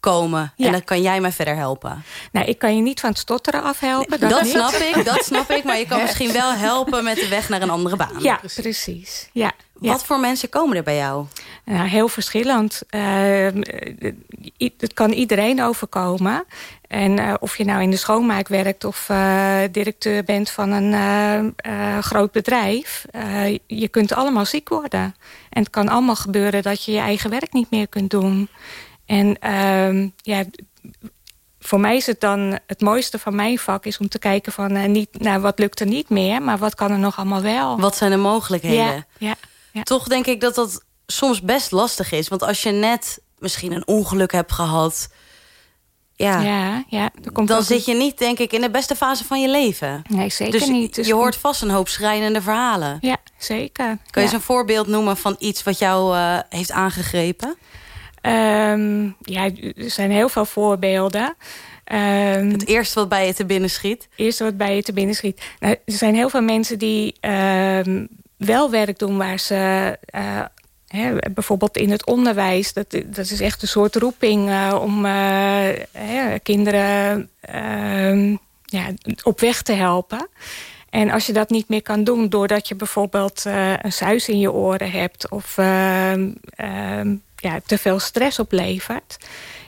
[SPEAKER 4] komen
[SPEAKER 6] Ja.
[SPEAKER 4] en dan kan jij mij verder helpen.
[SPEAKER 6] Nou, ik kan je niet van het stotteren afhelpen.
[SPEAKER 4] Dat, snap ik, dat snap ik. Maar je kan misschien wel helpen met de weg naar een andere baan.
[SPEAKER 6] Ja, precies. Ja. Ja.
[SPEAKER 4] Wat voor mensen komen er bij jou?
[SPEAKER 6] Nou, heel verschillend. Uh, het kan iedereen overkomen. En uh, of je nou in de schoonmaak werkt of uh, directeur bent van een uh, groot bedrijf. je kunt allemaal ziek worden. En het kan allemaal gebeuren dat je je eigen werk niet meer kunt doen. En ehm, ja, voor mij is het dan het mooiste van mijn vak is om te kijken van niet nou, wat lukt er niet meer, maar wat kan er nog allemaal wel.
[SPEAKER 4] Wat zijn de mogelijkheden?
[SPEAKER 6] Ja, ja. Ja.
[SPEAKER 4] Toch denk ik dat dat soms best lastig is. Want als je net misschien een ongeluk hebt gehad... Ja,
[SPEAKER 6] ja, ja komt
[SPEAKER 4] dan zit je niet, denk ik, in de beste fase van je leven.
[SPEAKER 6] Nee, zeker
[SPEAKER 4] dus
[SPEAKER 6] niet.
[SPEAKER 4] Dus je hoort vast een hoop schrijnende verhalen.
[SPEAKER 6] Ja, zeker.
[SPEAKER 4] Kan je
[SPEAKER 6] ja.
[SPEAKER 4] eens een voorbeeld noemen van iets wat jou uh, heeft aangegrepen?
[SPEAKER 6] Um, ja, er zijn heel veel voorbeelden. Um,
[SPEAKER 4] het eerste wat bij je te binnen schiet?
[SPEAKER 6] Het eerste wat bij je te binnen schiet. Nou, er zijn heel veel mensen die... Um, wel werk doen waar ze... Uh, bijvoorbeeld in het onderwijs. Dat, dat is echt een soort roeping uh, om uh, hè, kinderen ja, op weg te helpen. En als je dat niet meer kan doen... doordat je bijvoorbeeld een suis in je oren hebt... of ja, te veel stress oplevert...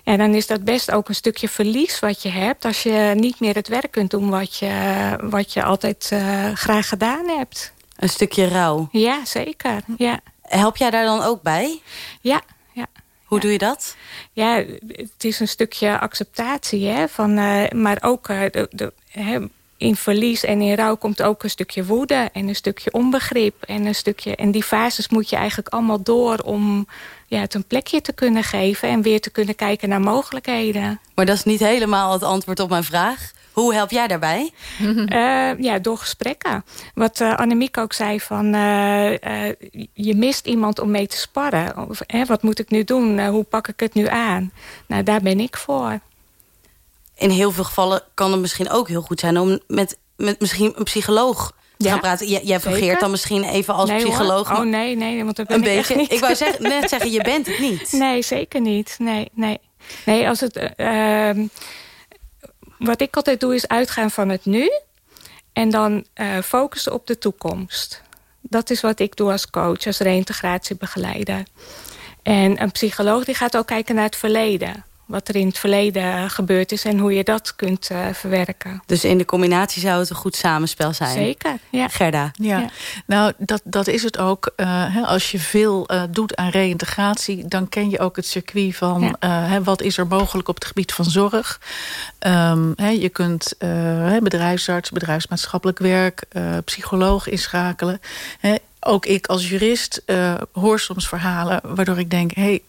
[SPEAKER 6] Ja, dan is dat best ook een stukje verlies wat je hebt... als je niet meer het werk kunt doen wat je, wat je altijd graag gedaan hebt.
[SPEAKER 4] Een stukje rouw.
[SPEAKER 6] Ja, zeker. Ja.
[SPEAKER 4] Help jij daar dan ook bij?
[SPEAKER 6] Ja. ja.
[SPEAKER 4] Hoe
[SPEAKER 6] ja.
[SPEAKER 4] doe je dat?
[SPEAKER 6] Ja, het is een stukje acceptatie. Hè, van, uh, maar ook uh, de, de, hè, in verlies en in rouw komt ook een stukje woede... en een stukje onbegrip. En, een stukje, en die fases moet je eigenlijk allemaal door... om ja, het een plekje te kunnen geven... en weer te kunnen kijken naar mogelijkheden.
[SPEAKER 4] Maar dat is niet helemaal het antwoord op mijn vraag. Hoe help jij daarbij?
[SPEAKER 6] Uh, ja, door gesprekken. Wat uh, Annemiek ook zei, van, uh, je mist iemand om mee te sparren. Of, wat moet ik nu doen? hoe pak ik het nu aan? Nou, daar ben ik voor.
[SPEAKER 4] In heel veel gevallen kan het misschien ook heel goed zijn... om met, met misschien een psycholoog te gaan praten. J jij fungeert dan misschien even als
[SPEAKER 6] nee,
[SPEAKER 4] psycholoog.
[SPEAKER 6] Hoor. Oh nee, nee, want dat ben
[SPEAKER 4] een
[SPEAKER 6] ik
[SPEAKER 4] beetje.
[SPEAKER 6] niet.
[SPEAKER 4] Ik wou zeggen, net zeggen, je bent het niet.
[SPEAKER 6] Nee, zeker niet. Nee, nee. Nee, als het... Uh, wat ik altijd doe is uitgaan van het nu. En dan uh, focussen op de toekomst. Dat is wat ik doe als coach, als reïntegratiebegeleider. En een psycholoog die gaat ook kijken naar het verleden wat er in het verleden gebeurd is... en hoe je dat kunt uh, verwerken.
[SPEAKER 4] Dus in de combinatie zou het een goed samenspel zijn?
[SPEAKER 6] Zeker, ja.
[SPEAKER 4] Gerda?
[SPEAKER 7] Ja, ja. nou, dat, dat is het ook. Uh, hè, als je veel uh, doet aan reïntegratie... dan ken je ook het circuit van... Ja. Hè, wat is er mogelijk op het gebied van zorg. Um, hè, je kunt bedrijfsarts, bedrijfsmaatschappelijk werk... psycholoog inschakelen. Hè, ook ik als jurist hoor soms verhalen... waardoor ik denk... Hey,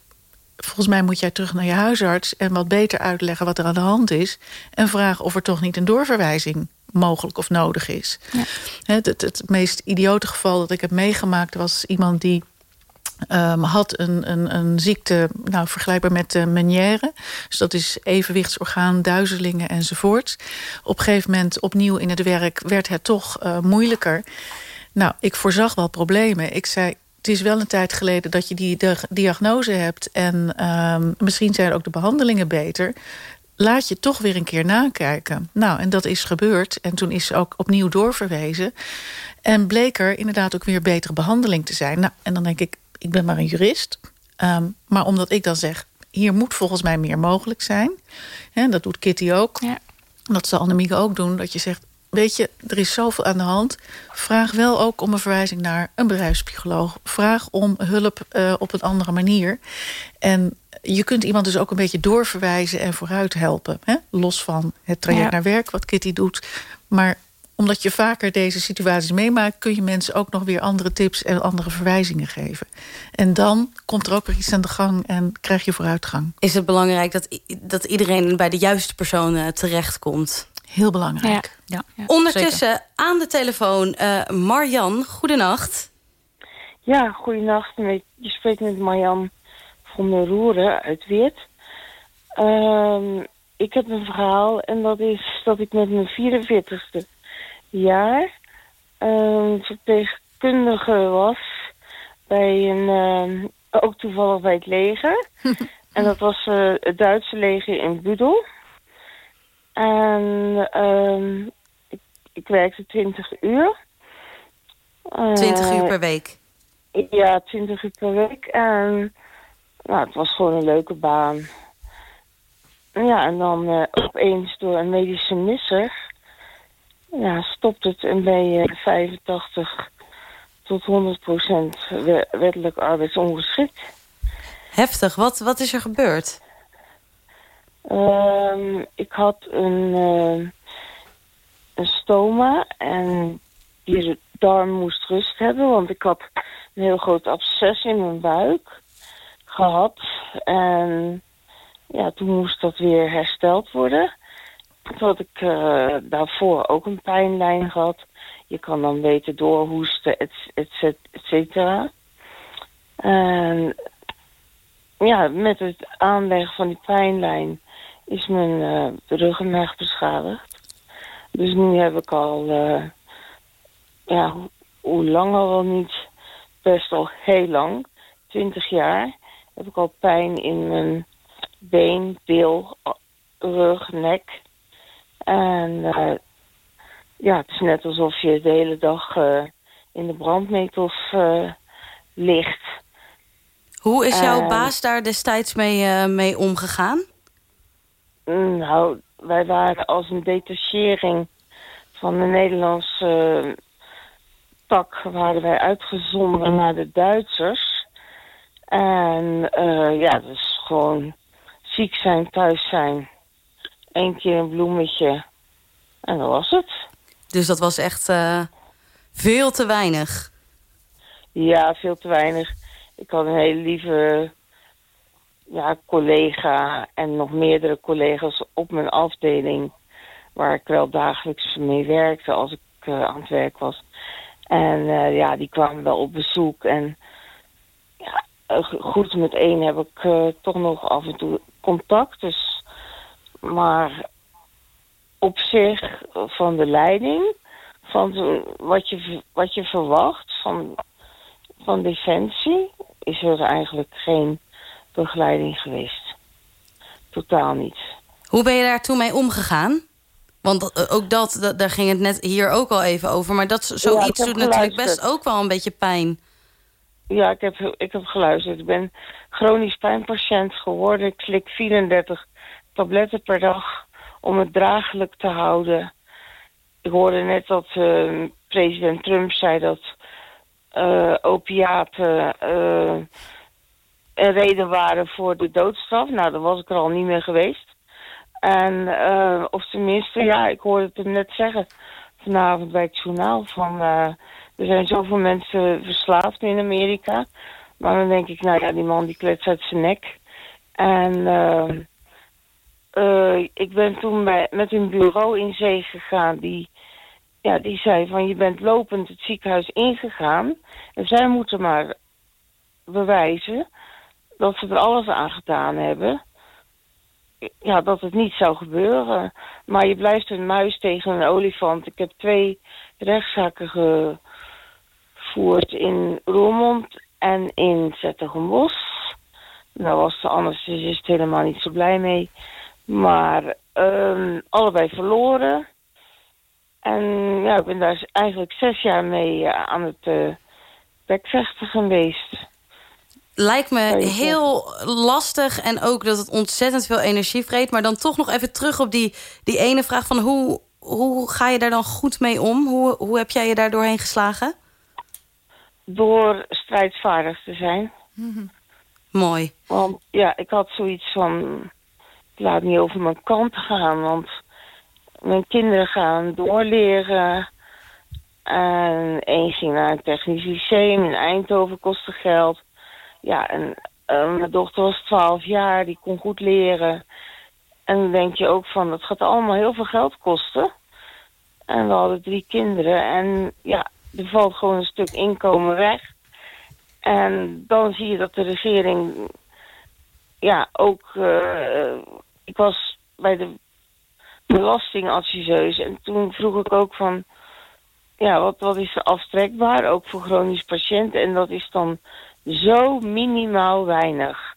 [SPEAKER 7] volgens mij moet jij terug naar je huisarts... en wat beter uitleggen wat er aan de hand is... en vragen of er toch niet een doorverwijzing mogelijk of nodig is. Ja. Het, het, het, meest idiote geval dat ik heb meegemaakt... was iemand die um, had een, een, een ziekte nou, vergelijkbaar met de Meniere. Dus dat is evenwichtsorgaan, duizelingen enzovoort. Op een gegeven moment opnieuw in het werk werd het toch uh, moeilijker. Nou, ik voorzag wel problemen. Ik zei, het is wel een tijd geleden dat je die diagnose hebt... en um, misschien zijn ook de behandelingen beter... laat je toch weer een keer nakijken. Nou, en dat is gebeurd. En toen is ze ook opnieuw doorverwezen. En bleek er inderdaad ook weer betere behandeling te zijn. Nou, en dan denk ik, ik ben maar een jurist. Um, maar omdat ik dan zeg, hier moet volgens mij meer mogelijk zijn. Hè, dat doet Kitty ook.
[SPEAKER 6] Ja.
[SPEAKER 7] Dat zal Annemieke ook doen. Dat je zegt, weet je, er is zoveel aan de hand. Vraag wel ook om een verwijzing naar een bedrijfspsycholoog. Vraag om hulp uh, op een andere manier. En je kunt iemand dus ook een beetje doorverwijzen en vooruit helpen. Hè? Los van het traject ja. naar werk, wat Kitty doet. Maar omdat je vaker deze situaties meemaakt... kun je mensen ook nog weer andere tips en andere verwijzingen geven. En dan komt er ook weer iets aan de gang en krijg je vooruitgang.
[SPEAKER 4] Is het belangrijk dat, dat iedereen bij de juiste persoon terechtkomt?
[SPEAKER 7] Heel belangrijk.
[SPEAKER 8] Ja.
[SPEAKER 4] Ja, Ondertussen zeker. aan de telefoon uh, Marjan. Goedenacht.
[SPEAKER 11] Ja, goedenacht. Je spreekt met Marjan van der Roeren uit Weert. Uh, ik heb een verhaal en dat is dat ik met mijn 44ste jaar uh, verpleegkundige was bij een, uh, ook toevallig bij het leger. en dat was uh, het Duitse leger in Budel. En uh, ik, ik, werkte 20 uur.
[SPEAKER 4] Uh, 20 uur per week?
[SPEAKER 11] Ja, 20 uur per week. En nou, het was gewoon een leuke baan. Ja, en dan uh, opeens door een medische misser... Ja, stopt het en ben je 85 tot 100 procent wettelijk arbeidsongeschikt.
[SPEAKER 4] Heftig. Wat, wat is er gebeurd?
[SPEAKER 11] Um, ik had een, uh, een stoma en die darm moest rust hebben, want ik had een heel groot absces in mijn buik gehad. En ja, toen moest dat weer hersteld worden. Toen had ik uh, daarvoor ook een pijnlijn gehad. Je kan dan beter doorhoesten, et, et, et cetera. En ja, met het aanleggen van die pijnlijn is mijn uh, ruggenmerg beschadigd. Dus nu heb ik al, uh, ja, hoe, hoe lang al wel niet, best al heel lang, 20 jaar, heb ik al pijn in mijn been, bil, rug, nek. En uh, ja, het is net alsof je de hele dag in de brandnetels ligt.
[SPEAKER 4] Hoe is jouw baas daar destijds mee, mee omgegaan?
[SPEAKER 11] Nou, wij waren als een detachering van de Nederlandse uh, tak... waren wij uitgezonden naar de Duitsers. En uh, ja, dus gewoon ziek zijn, thuis zijn. Eén keer een bloemetje. En dat was het.
[SPEAKER 4] Dus dat was echt uh, veel te weinig?
[SPEAKER 11] Ja, veel te weinig. Ik had een hele lieve ja, collega en nog meerdere collega's op mijn afdeling... waar ik wel dagelijks mee werkte als ik uh, aan het werk was. En uh, ja, die kwamen wel op bezoek. En ja, goed met één heb ik toch nog af en toe contact. Dus, maar op zich van de leiding van wat je, wat je verwacht van, van Defensie... is er eigenlijk geen begeleiding geweest. Totaal niet.
[SPEAKER 4] Hoe ben je daar toen mee omgegaan? Want eh, ook dat, daar ging het net hier ook al even over. Maar dat zoiets doet natuurlijk best ook wel een beetje pijn.
[SPEAKER 11] Ja, ik heb, ik heb geluisterd. Ik ben chronisch pijnpatiënt geworden. Ik slik 34 tabletten per dag om het draaglijk te houden. Ik hoorde net dat uh, president Trump zei dat uh, opiaten uh, een reden waren voor de doodstraf. Nou, daar was ik er al niet meer geweest. En, uh, of tenminste, ja, ik hoorde het hem net zeggen vanavond bij het journaal. Van, uh, er zijn zoveel mensen verslaafd in Amerika. Maar dan denk ik, nou ja, die man die klets uit zijn nek. En uh, ik ben toen bij, met een bureau in zee gegaan. Die, ja, die zei van, je bent lopend het ziekenhuis ingegaan. En zij moeten maar bewijzen dat ze er alles aan gedaan hebben ja, dat het niet zou gebeuren. Maar je blijft een muis tegen een olifant. Ik heb twee rechtszaken gevoerd in Roermond en in Zettergenbos. Daar was de anesthesist helemaal niet zo blij mee. Maar um, allebei verloren. En ja, ik ben daar eigenlijk zes jaar mee uh, aan het uh, bekvechten geweest
[SPEAKER 4] lijkt me heel lastig en ook dat het ontzettend veel energie vreet. Maar dan toch nog even terug op die, die ene vraag van hoe, hoe ga je daar dan goed mee om? Hoe, hoe heb jij je daar doorheen geslagen?
[SPEAKER 11] Door strijdvaardig te zijn.
[SPEAKER 4] Mooi.
[SPEAKER 11] Want ja, ik had zoiets van, ik laat niet over mijn kant gaan, want mijn kinderen gaan doorleren. En één ging naar een technisch lyceum in Eindhoven, kostte geld ja, en uh, mijn dochter was 12 jaar, die kon goed leren. En dan denk je ook van, het gaat allemaal heel veel geld kosten. En we hadden drie kinderen. En ja, er valt gewoon een stuk inkomen weg. En dan zie je dat de regering... Ja, ook... Uh, ik was bij de belastingadviseus. En toen vroeg ik ook van... Ja, wat, wat is aftrekbaar? Ook voor chronisch patiënten. En dat is dan zo minimaal weinig.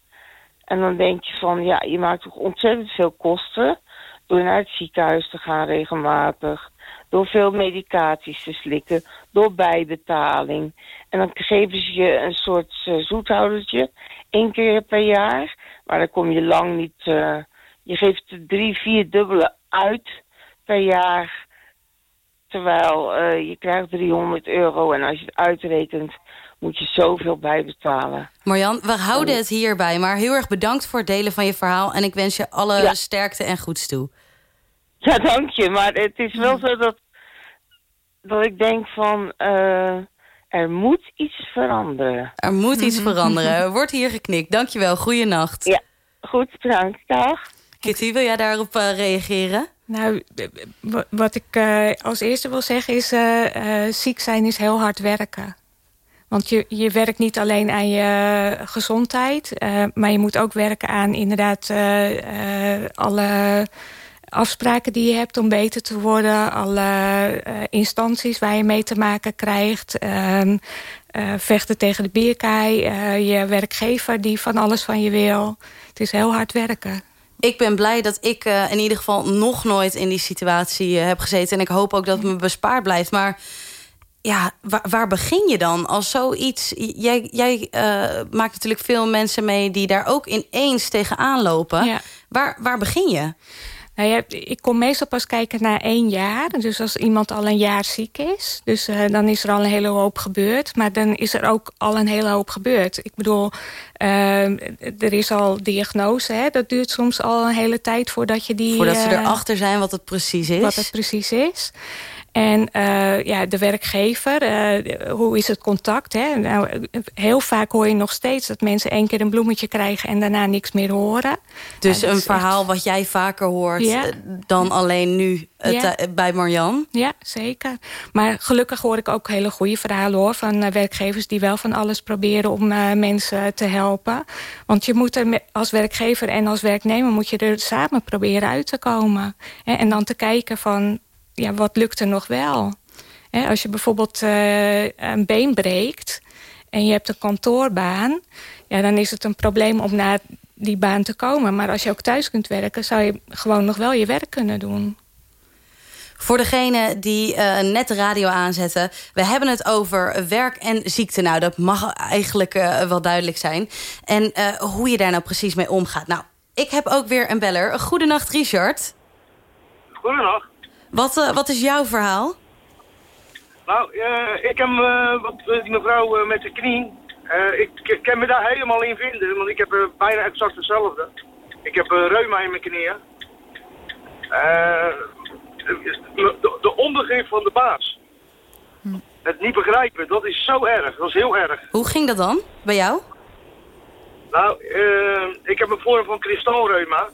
[SPEAKER 11] En dan denk je van, ja, je maakt toch ontzettend veel kosten... door naar het ziekenhuis te gaan regelmatig... door veel medicaties te slikken, door bijbetaling. En dan geven ze je een soort uh, zoethoudertje, één keer per jaar. Maar dan kom je lang niet... Uh, je geeft drie, vier dubbele uit per jaar... Terwijl uh, je krijgt 300 euro en als je het uitrekent moet je zoveel bijbetalen.
[SPEAKER 4] Marjan, we houden het hierbij. Maar heel erg bedankt voor het delen van je verhaal. En ik wens je alle sterkte en goeds toe.
[SPEAKER 11] Ja, dank je. Maar het is wel zo dat, dat ik denk van... Uh, er moet iets veranderen.
[SPEAKER 4] Er moet iets veranderen. Er wordt hier geknikt. Dankjewel. Goeienacht.
[SPEAKER 11] Ja, goed. Bedankt. Dag.
[SPEAKER 4] Kitty, wil jij daarop uh, reageren?
[SPEAKER 6] Nou, wat ik uh, als eerste wil zeggen is... ziek zijn is heel hard werken. Want je, je werkt niet alleen aan je gezondheid... Uh, maar je moet ook werken aan inderdaad uh, alle afspraken die je hebt om beter te worden. Alle instanties waar je mee te maken krijgt. Ehm, vechten tegen de bierkaai. je werkgever die van alles van je wil. Het is heel hard werken.
[SPEAKER 4] Ik ben blij dat ik in ieder geval nog nooit in die situatie heb gezeten. En ik hoop ook dat het me bespaard blijft. Maar ja, waar, waar, begin je dan als zoiets... Jij, jij uh, maakt natuurlijk veel mensen mee die daar ook ineens tegenaan lopen. Ja. Waar, waar begin je?
[SPEAKER 6] Nou ja, ik kom meestal pas kijken na één jaar. Dus als iemand al een jaar ziek is. Dus uh, dan is er al een hele hoop gebeurd. Maar dan is er ook al een hele hoop gebeurd. Ik bedoel, uh, er is al diagnose. Hè? Dat duurt soms al een hele tijd voordat je die...
[SPEAKER 4] Voordat ze erachter zijn wat het precies is.
[SPEAKER 6] Wat het precies is. En uh, ja, de werkgever, uh, hoe is het contact? Hè? Nou, heel vaak hoor je nog steeds dat mensen één keer een bloemetje krijgen... en daarna niks meer horen.
[SPEAKER 4] Dus nou, een verhaal echt... wat jij vaker hoort ja. dan alleen nu ja. bij Marjan?
[SPEAKER 6] Ja, zeker. Maar gelukkig hoor ik ook hele goede verhalen hoor... van werkgevers die wel van alles proberen om mensen te helpen. Want je moet er als werkgever en als werknemer... moet je er samen proberen uit te komen. Hè? En dan te kijken van ja, wat lukt er nog wel? Hè, als je bijvoorbeeld eh, een been breekt en je hebt een kantoorbaan... Ja, dan is het een probleem om naar die baan te komen. Maar als je ook thuis kunt werken, zou je gewoon nog wel je werk kunnen doen.
[SPEAKER 4] Voor degene die uh, net de radio aanzetten... we hebben het over werk en ziekte. Nou, dat mag eigenlijk uh, wel duidelijk zijn. En uh, hoe je daar nou precies mee omgaat. Nou, ik heb ook weer een beller. Goedenacht, Richard.
[SPEAKER 12] Goedenacht.
[SPEAKER 4] Wat, wat is jouw verhaal?
[SPEAKER 12] Nou, ik heb wat, die mevrouw met de knie... ik kan me daar helemaal in vinden, want ik heb bijna exact hetzelfde. Ik heb reuma in mijn knieën. de, de onbegrip van de baas.
[SPEAKER 4] Hm.
[SPEAKER 12] Het niet begrijpen, dat is zo erg. Dat is heel erg.
[SPEAKER 4] Hoe ging dat dan bij jou?
[SPEAKER 12] Nou, ik heb een vorm van kristalreuma.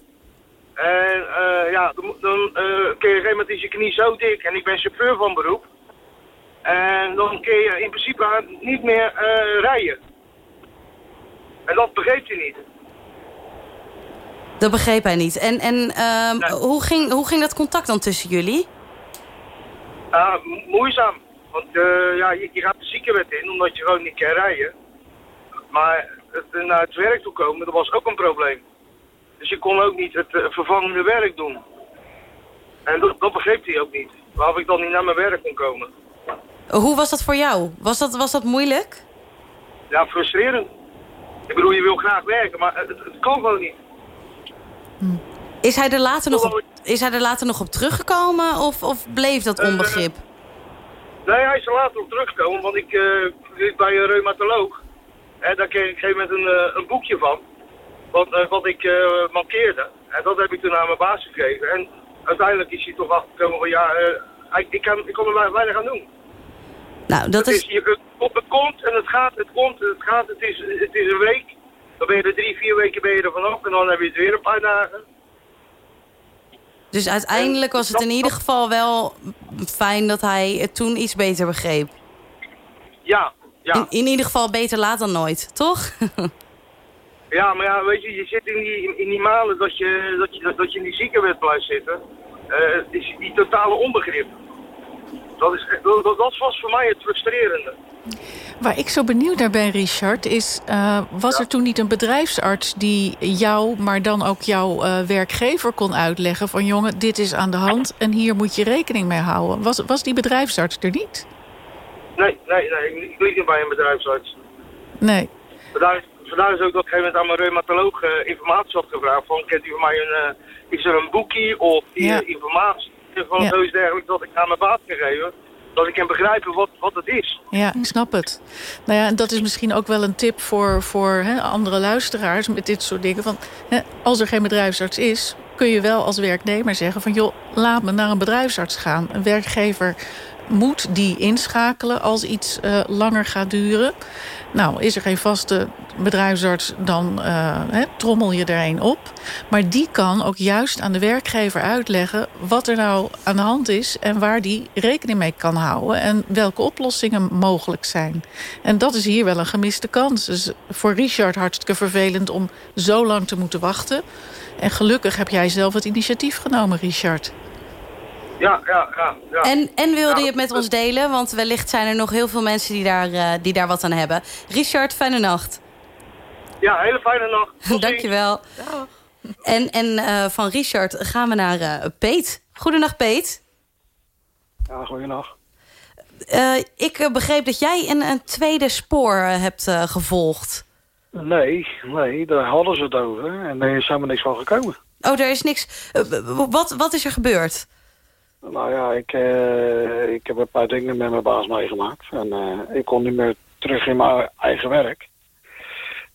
[SPEAKER 12] En uh, ja, dan, dan uh, kun je op een gegeven moment is je knie zo dik en ik ben chauffeur van beroep. En dan kun je in principe niet meer rijden. En dat begreep hij niet.
[SPEAKER 4] Dat begreep hij niet. En, en nee. hoe, ging, hoe ging dat contact dan tussen jullie?
[SPEAKER 12] Uh, moeizaam. Want uh, ja, je, je, gaat de ziekenwet in omdat je gewoon niet kan rijden. Maar het, naar het werk toe komen, dat was ook een probleem. Dus je kon ook niet het uh, vervangende werk doen. En dat, dat begreep hij ook niet. Waarom ik dan niet naar mijn werk kon komen.
[SPEAKER 4] Hoe was dat voor jou? Was dat, was dat moeilijk?
[SPEAKER 12] Ja, frustrerend. Ik bedoel, je wil graag werken, maar het, het kan gewoon niet.
[SPEAKER 4] Is hij er later nog op, is hij er later nog op teruggekomen of, of bleef dat onbegrip?
[SPEAKER 12] Uh, nee, hij is er later op teruggekomen, want ik uh, bij een reumatoloog. En daar kreeg ik op een gegeven moment een, uh, een boekje van. Wat, wat ik mankeerde. En dat heb ik toen aan mijn baas gegeven. En uiteindelijk is hij toch achtergekomen van ja, ik, ik, kan, ik kon er weinig aan doen.
[SPEAKER 4] Nou, dat
[SPEAKER 12] het
[SPEAKER 4] is...
[SPEAKER 12] het komt en het gaat, het komt en het gaat. Het is, het is een week. Dan ben je er drie, vier weken ben je er vanaf en dan heb je het weer een paar dagen.
[SPEAKER 4] Dus uiteindelijk was het in ieder geval wel fijn dat hij het toen iets beter begreep.
[SPEAKER 12] Ja, ja.
[SPEAKER 4] In, in ieder geval beter laat dan nooit, toch?
[SPEAKER 12] ja, maar ja, weet je, je zit in die, in die malen dat je, dat je, dat je in die ziekenwet blijft zitten. Uh, is die totale onbegrip. Dat, is, dat, dat was voor mij het frustrerende.
[SPEAKER 7] Waar ik zo benieuwd naar ben, Richard, is... Uh, was ja. er toen niet een bedrijfsarts die jou, maar dan ook jouw uh, werkgever kon uitleggen... van jongen, dit is aan de hand en hier moet je rekening mee houden. Was, was die bedrijfsarts er niet?
[SPEAKER 12] Nee, nee, nee. Ik liep niet bij een bedrijfsarts.
[SPEAKER 7] Nee.
[SPEAKER 12] Vandaar, vandaar is ook dat ik op een gegeven moment aan mijn reumatoloog uh, informatie had gevraagd. Van, kent u mij een, is er een boekie of ja. informatie van ja. zoiets dergelijks dat ik aan mijn baas kan geven dat ik kan begrijpen wat, wat het is.
[SPEAKER 7] Ja, ik snap het. Nou ja, en dat is misschien ook wel een tip voor, voor hè, andere luisteraars met dit soort dingen. Van, hè, als er geen bedrijfsarts is, kun je wel als werknemer zeggen van... joh, laat me naar een bedrijfsarts gaan. Een werkgever moet die inschakelen als iets uh, langer gaat duren. Nou, is er geen vaste bedrijfsarts, dan he, trommel je er een op. Maar die kan ook juist aan de werkgever uitleggen... wat er nou aan de hand is en waar die rekening mee kan houden... en welke oplossingen mogelijk zijn. En dat is hier wel een gemiste kans. Dus voor Richard hartstikke vervelend om zo lang te moeten wachten. En gelukkig heb jij zelf het initiatief genomen, Richard.
[SPEAKER 12] Ja, ja, ja. ja.
[SPEAKER 4] En, en wilde je het met ons delen? Want wellicht zijn er nog heel veel mensen die daar, uh, die daar wat aan hebben. Richard, fijne nacht.
[SPEAKER 12] Ja, hele fijne nacht.
[SPEAKER 4] Dankjewel.
[SPEAKER 7] Dag.
[SPEAKER 4] En, en uh, van Richard gaan we naar uh, Peet. Goedenacht, Peet.
[SPEAKER 13] Ja, goedenacht.
[SPEAKER 4] ik begreep dat jij een, een tweede spoor hebt gevolgd.
[SPEAKER 13] Nee, nee, daar hadden ze het over. En er is helemaal niks van gekomen.
[SPEAKER 4] Oh, er is niks... wat, wat is er gebeurd?
[SPEAKER 13] Nou ja, ik, uh, ik heb een paar dingen met mijn baas meegemaakt. En uh, ik kon niet meer terug in mijn eigen werk.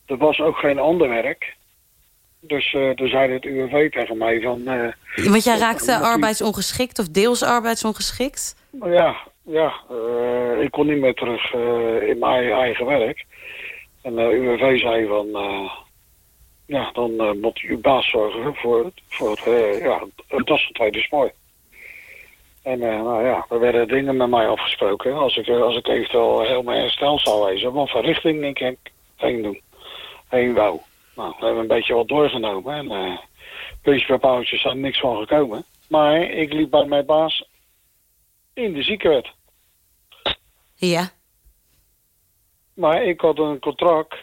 [SPEAKER 13] Er was ook geen ander werk. Dus uh, er zei het UWV tegen mij van...
[SPEAKER 4] Want jij raakte arbeidsongeschikt of deels arbeidsongeschikt?
[SPEAKER 13] Ja, ja ik kon niet meer terug in mijn eigen werk. En de UWV zei van... ja, dan moet uw baas zorgen voor, voor ja, het was een tweede spoor. En uh, nou ja, er werden dingen met mij afgesproken. Als ik, als ik eventueel helemaal hersteld zou wezen, wat voor richting ik heen doen. Heen wou. Nou, we hebben een beetje wat doorgenomen. En uh, puntje bij paaltjes zijn niks van gekomen. Maar ik liep bij mijn baas in de ziekenwet.
[SPEAKER 4] Ja.
[SPEAKER 13] Maar ik had een contract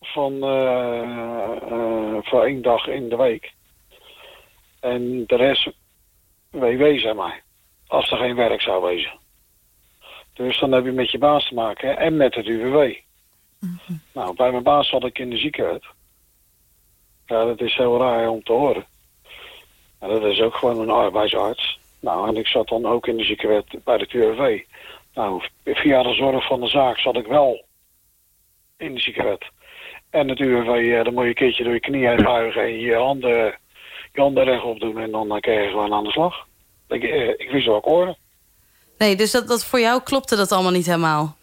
[SPEAKER 13] van eh, eh, voor één dag in de week. En de rest WW, zeg maar. Als er geen werk zou wezen. Dus dan heb je met je baas te maken hè, en met het UWW. Nou, bij mijn baas zat ik in de ziekenhuis. Ja, dat is heel raar om te horen. Maar dat is ook gewoon een arbeidsarts. Nou, en ik zat dan ook in de ziekenwet bij het UWV. Nou, via de zorg van de zaak zat ik wel in de ziekenwet. En het UWV, eh, dan moet je een keertje door je knieën buigen en je handen, je handen rechtop doen. En dan kun je gewoon aan de slag. Ik, eh, ik wist wel horen.
[SPEAKER 4] Nee, dus dat, dat voor jou klopte dat allemaal niet helemaal?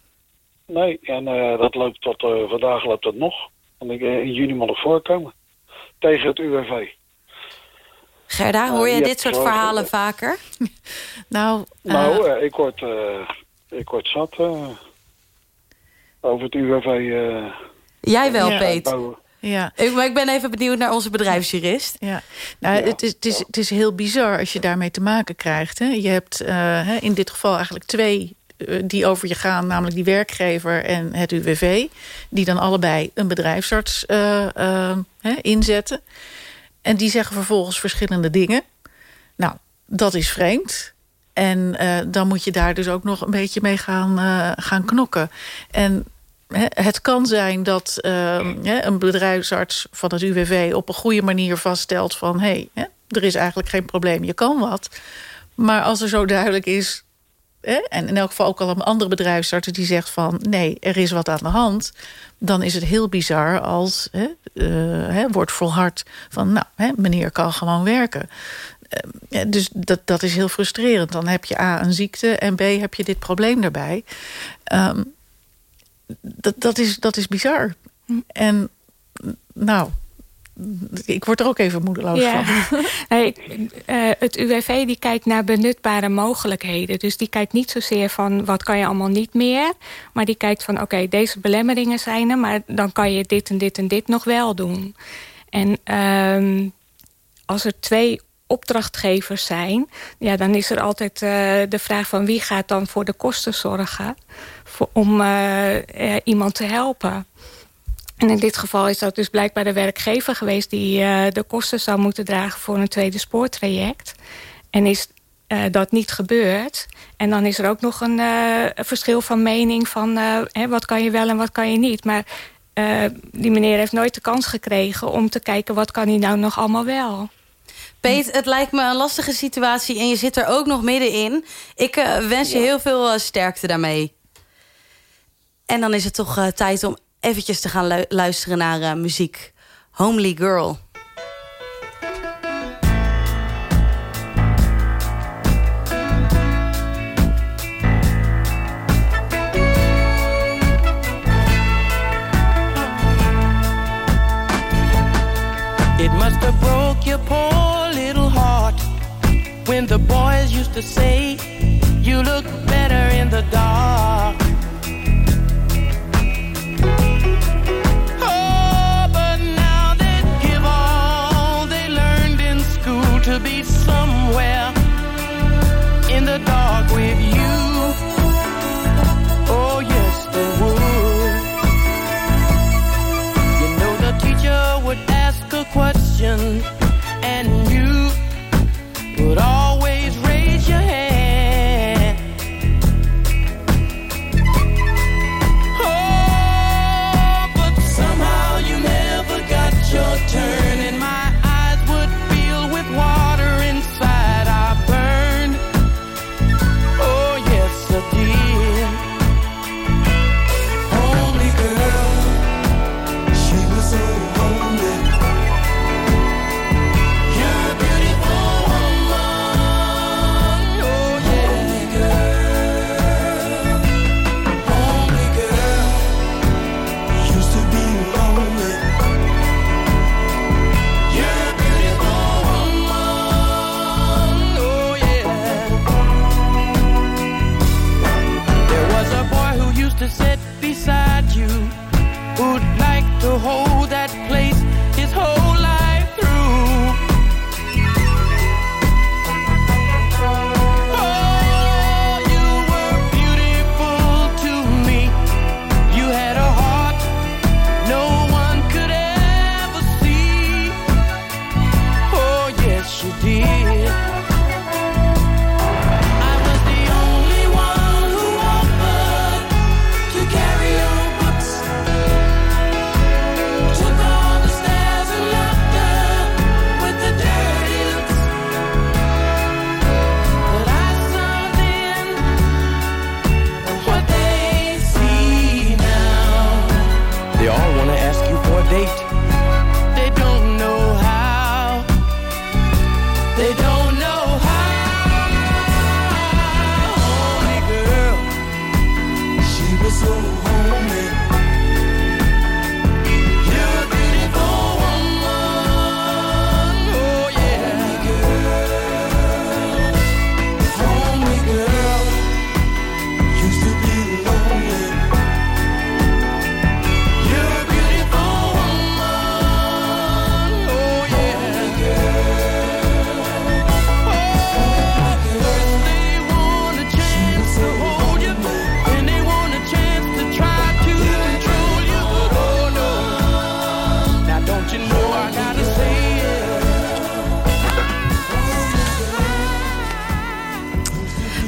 [SPEAKER 13] Nee, en eh, dat loopt tot eh, vandaag loopt dat nog. Want ik, in juni moet ik voorkomen. Tegen het UWV.
[SPEAKER 4] Gerda,
[SPEAKER 13] Nou,
[SPEAKER 4] hoor
[SPEAKER 13] je
[SPEAKER 4] jij dit soort verhalen vaker?
[SPEAKER 7] Nou,
[SPEAKER 13] Nou, ik, word, eh, ik word zat eh, over het UWV. eh,
[SPEAKER 4] Jij wel,
[SPEAKER 7] Ja.
[SPEAKER 4] Peet.
[SPEAKER 13] bouwen.
[SPEAKER 7] Ja.
[SPEAKER 4] Ik, maar ik ben even benieuwd naar onze bedrijfsjurist.
[SPEAKER 7] Ja, nou, Het, is, het, is, het is heel bizar als je daarmee te maken krijgt. Hè. Je hebt eh, in dit geval eigenlijk twee eh, die over je gaan... namelijk die werkgever en het UWV... die dan allebei een bedrijfsarts eh, inzetten. En die zeggen vervolgens verschillende dingen. Nou, dat is vreemd. En dan moet je daar dus ook nog een beetje mee gaan, gaan knokken. En het kan zijn dat eh, hè, een bedrijfsarts van het UWV... op een goede manier vaststelt van... hé, hey, er is eigenlijk geen probleem, je kan wat. Maar als er zo duidelijk is... En in elk geval ook al een andere bedrijfsarts die zegt van... nee, er is wat aan de hand... dan is het heel bizar als hè, eh, wordt volhard van... nou, hè, meneer kan gewoon werken. Eh, ja, dus dat, dat is heel frustrerend. Dan heb je A, een ziekte en B, heb je dit probleem erbij. Ehm, dat, dat, is, dat is bizar. En nou, ik word er ook even moedeloos
[SPEAKER 6] Ja.
[SPEAKER 7] van.
[SPEAKER 6] Nee, eh, het UWV die kijkt naar benutbare mogelijkheden. Dus die kijkt niet zozeer van wat kan je allemaal niet meer. Maar die kijkt van oké, deze belemmeringen zijn er... maar dan kan je dit en dit en dit nog wel doen. En ehm, als er twee opdrachtgevers zijn... Ja, dan is er altijd eh, de vraag van wie gaat dan voor de kosten zorgen... Voor, om eh, eh, iemand te helpen. En in dit geval is dat dus blijkbaar de werkgever geweest... die eh, de kosten zou moeten dragen voor een tweede spoortraject. En is dat niet gebeurd. En dan is er ook nog een verschil van mening van... hè, wat kan je wel en wat kan je niet. Maar die meneer heeft nooit de kans gekregen om te kijken... wat kan hij nou nog allemaal wel.
[SPEAKER 4] Peet, het lijkt me een lastige situatie en je zit er ook nog middenin. Ik wens je heel veel sterkte daarmee. En dan is het toch eh, tijd om eventjes te gaan lu- luisteren naar eh, muziek. Homely Girl.
[SPEAKER 14] It must have broke your poor little heart when the boys used to say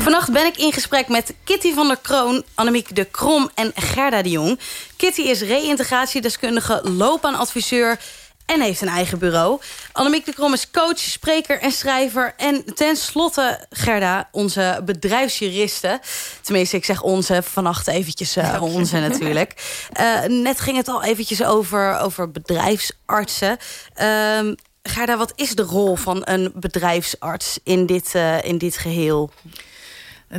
[SPEAKER 4] Vannacht ben ik in gesprek met Kitty van der Kroon, Annemiek de Krom en Gerda de Jong. Kitty is reïntegratiedeskundige, loopbaanadviseur en heeft een eigen bureau. Annemiek de Krom is coach, spreker en schrijver. En tenslotte Gerda, onze bedrijfsjuriste. Tenminste, ik zeg onze, vannacht eventjes eh, onze natuurlijk. Eh, net ging het al eventjes over, over bedrijfsartsen. Ehm, Gerda, wat is de rol van een bedrijfsarts in dit, eh, in dit geheel?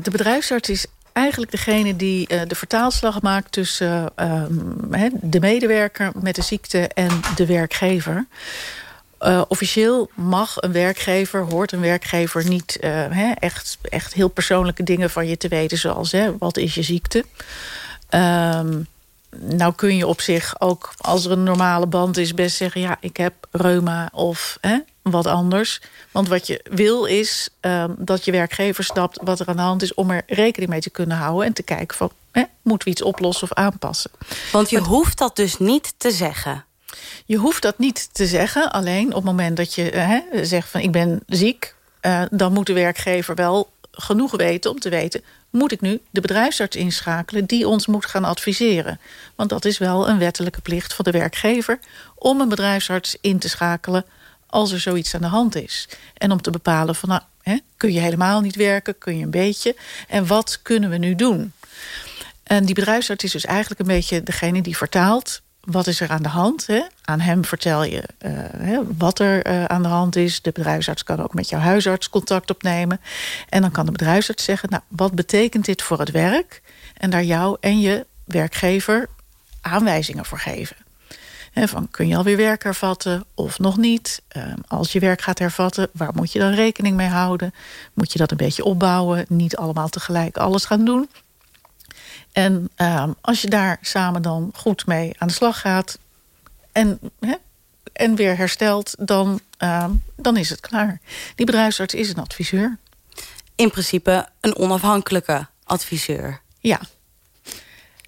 [SPEAKER 7] De bedrijfsarts is eigenlijk degene die eh, de vertaalslag maakt... tussen eh, hè, de medewerker met de ziekte en de werkgever. Eh, officieel mag een werkgever, hoort een werkgever niet eh, echt, echt heel persoonlijke dingen van je te weten, zoals wat is je ziekte. Ehm, nou kun je op zich ook, als er een normale band is, best zeggen: ja, ik heb reuma of wat anders. Want wat je wil is ehm, dat je werkgever snapt wat er aan de hand is om er rekening mee te kunnen houden en te kijken van hè, moeten we iets oplossen of aanpassen.
[SPEAKER 4] Want je hoeft dat dus niet te zeggen.
[SPEAKER 7] Je hoeft dat niet te zeggen. Alleen op het moment dat je eh, hè, zegt van ik ben ziek... eh, dan moet de werkgever wel genoeg weten om te weten... moet ik nu de bedrijfsarts inschakelen die ons moet gaan adviseren. Want dat is wel een wettelijke plicht van de werkgever... om een bedrijfsarts in te schakelen als er zoiets aan de hand is. En om te bepalen van nou, hè, kun je helemaal niet werken, kun je een beetje... en wat kunnen we nu doen? En die bedrijfsarts is dus eigenlijk een beetje degene die vertaalt wat is er aan de hand? Hè? Aan hem vertel je uh, hè, wat er uh, aan de hand is. De bedrijfsarts kan ook met jouw huisarts contact opnemen. En dan kan de bedrijfsarts zeggen... nou, wat betekent dit voor het werk? En daar jou en je werkgever aanwijzingen voor geven. Van, kun je alweer werk hervatten of nog niet? Uh, als je werk gaat hervatten, waar moet je dan rekening mee houden? Moet je dat een beetje opbouwen? Niet allemaal tegelijk alles gaan doen? En uh, als je daar samen dan goed mee aan de slag gaat... en, hè, en weer herstelt, dan, uh, dan is het klaar. Die bedrijfsarts is een adviseur.
[SPEAKER 4] In principe een onafhankelijke adviseur.
[SPEAKER 7] Ja.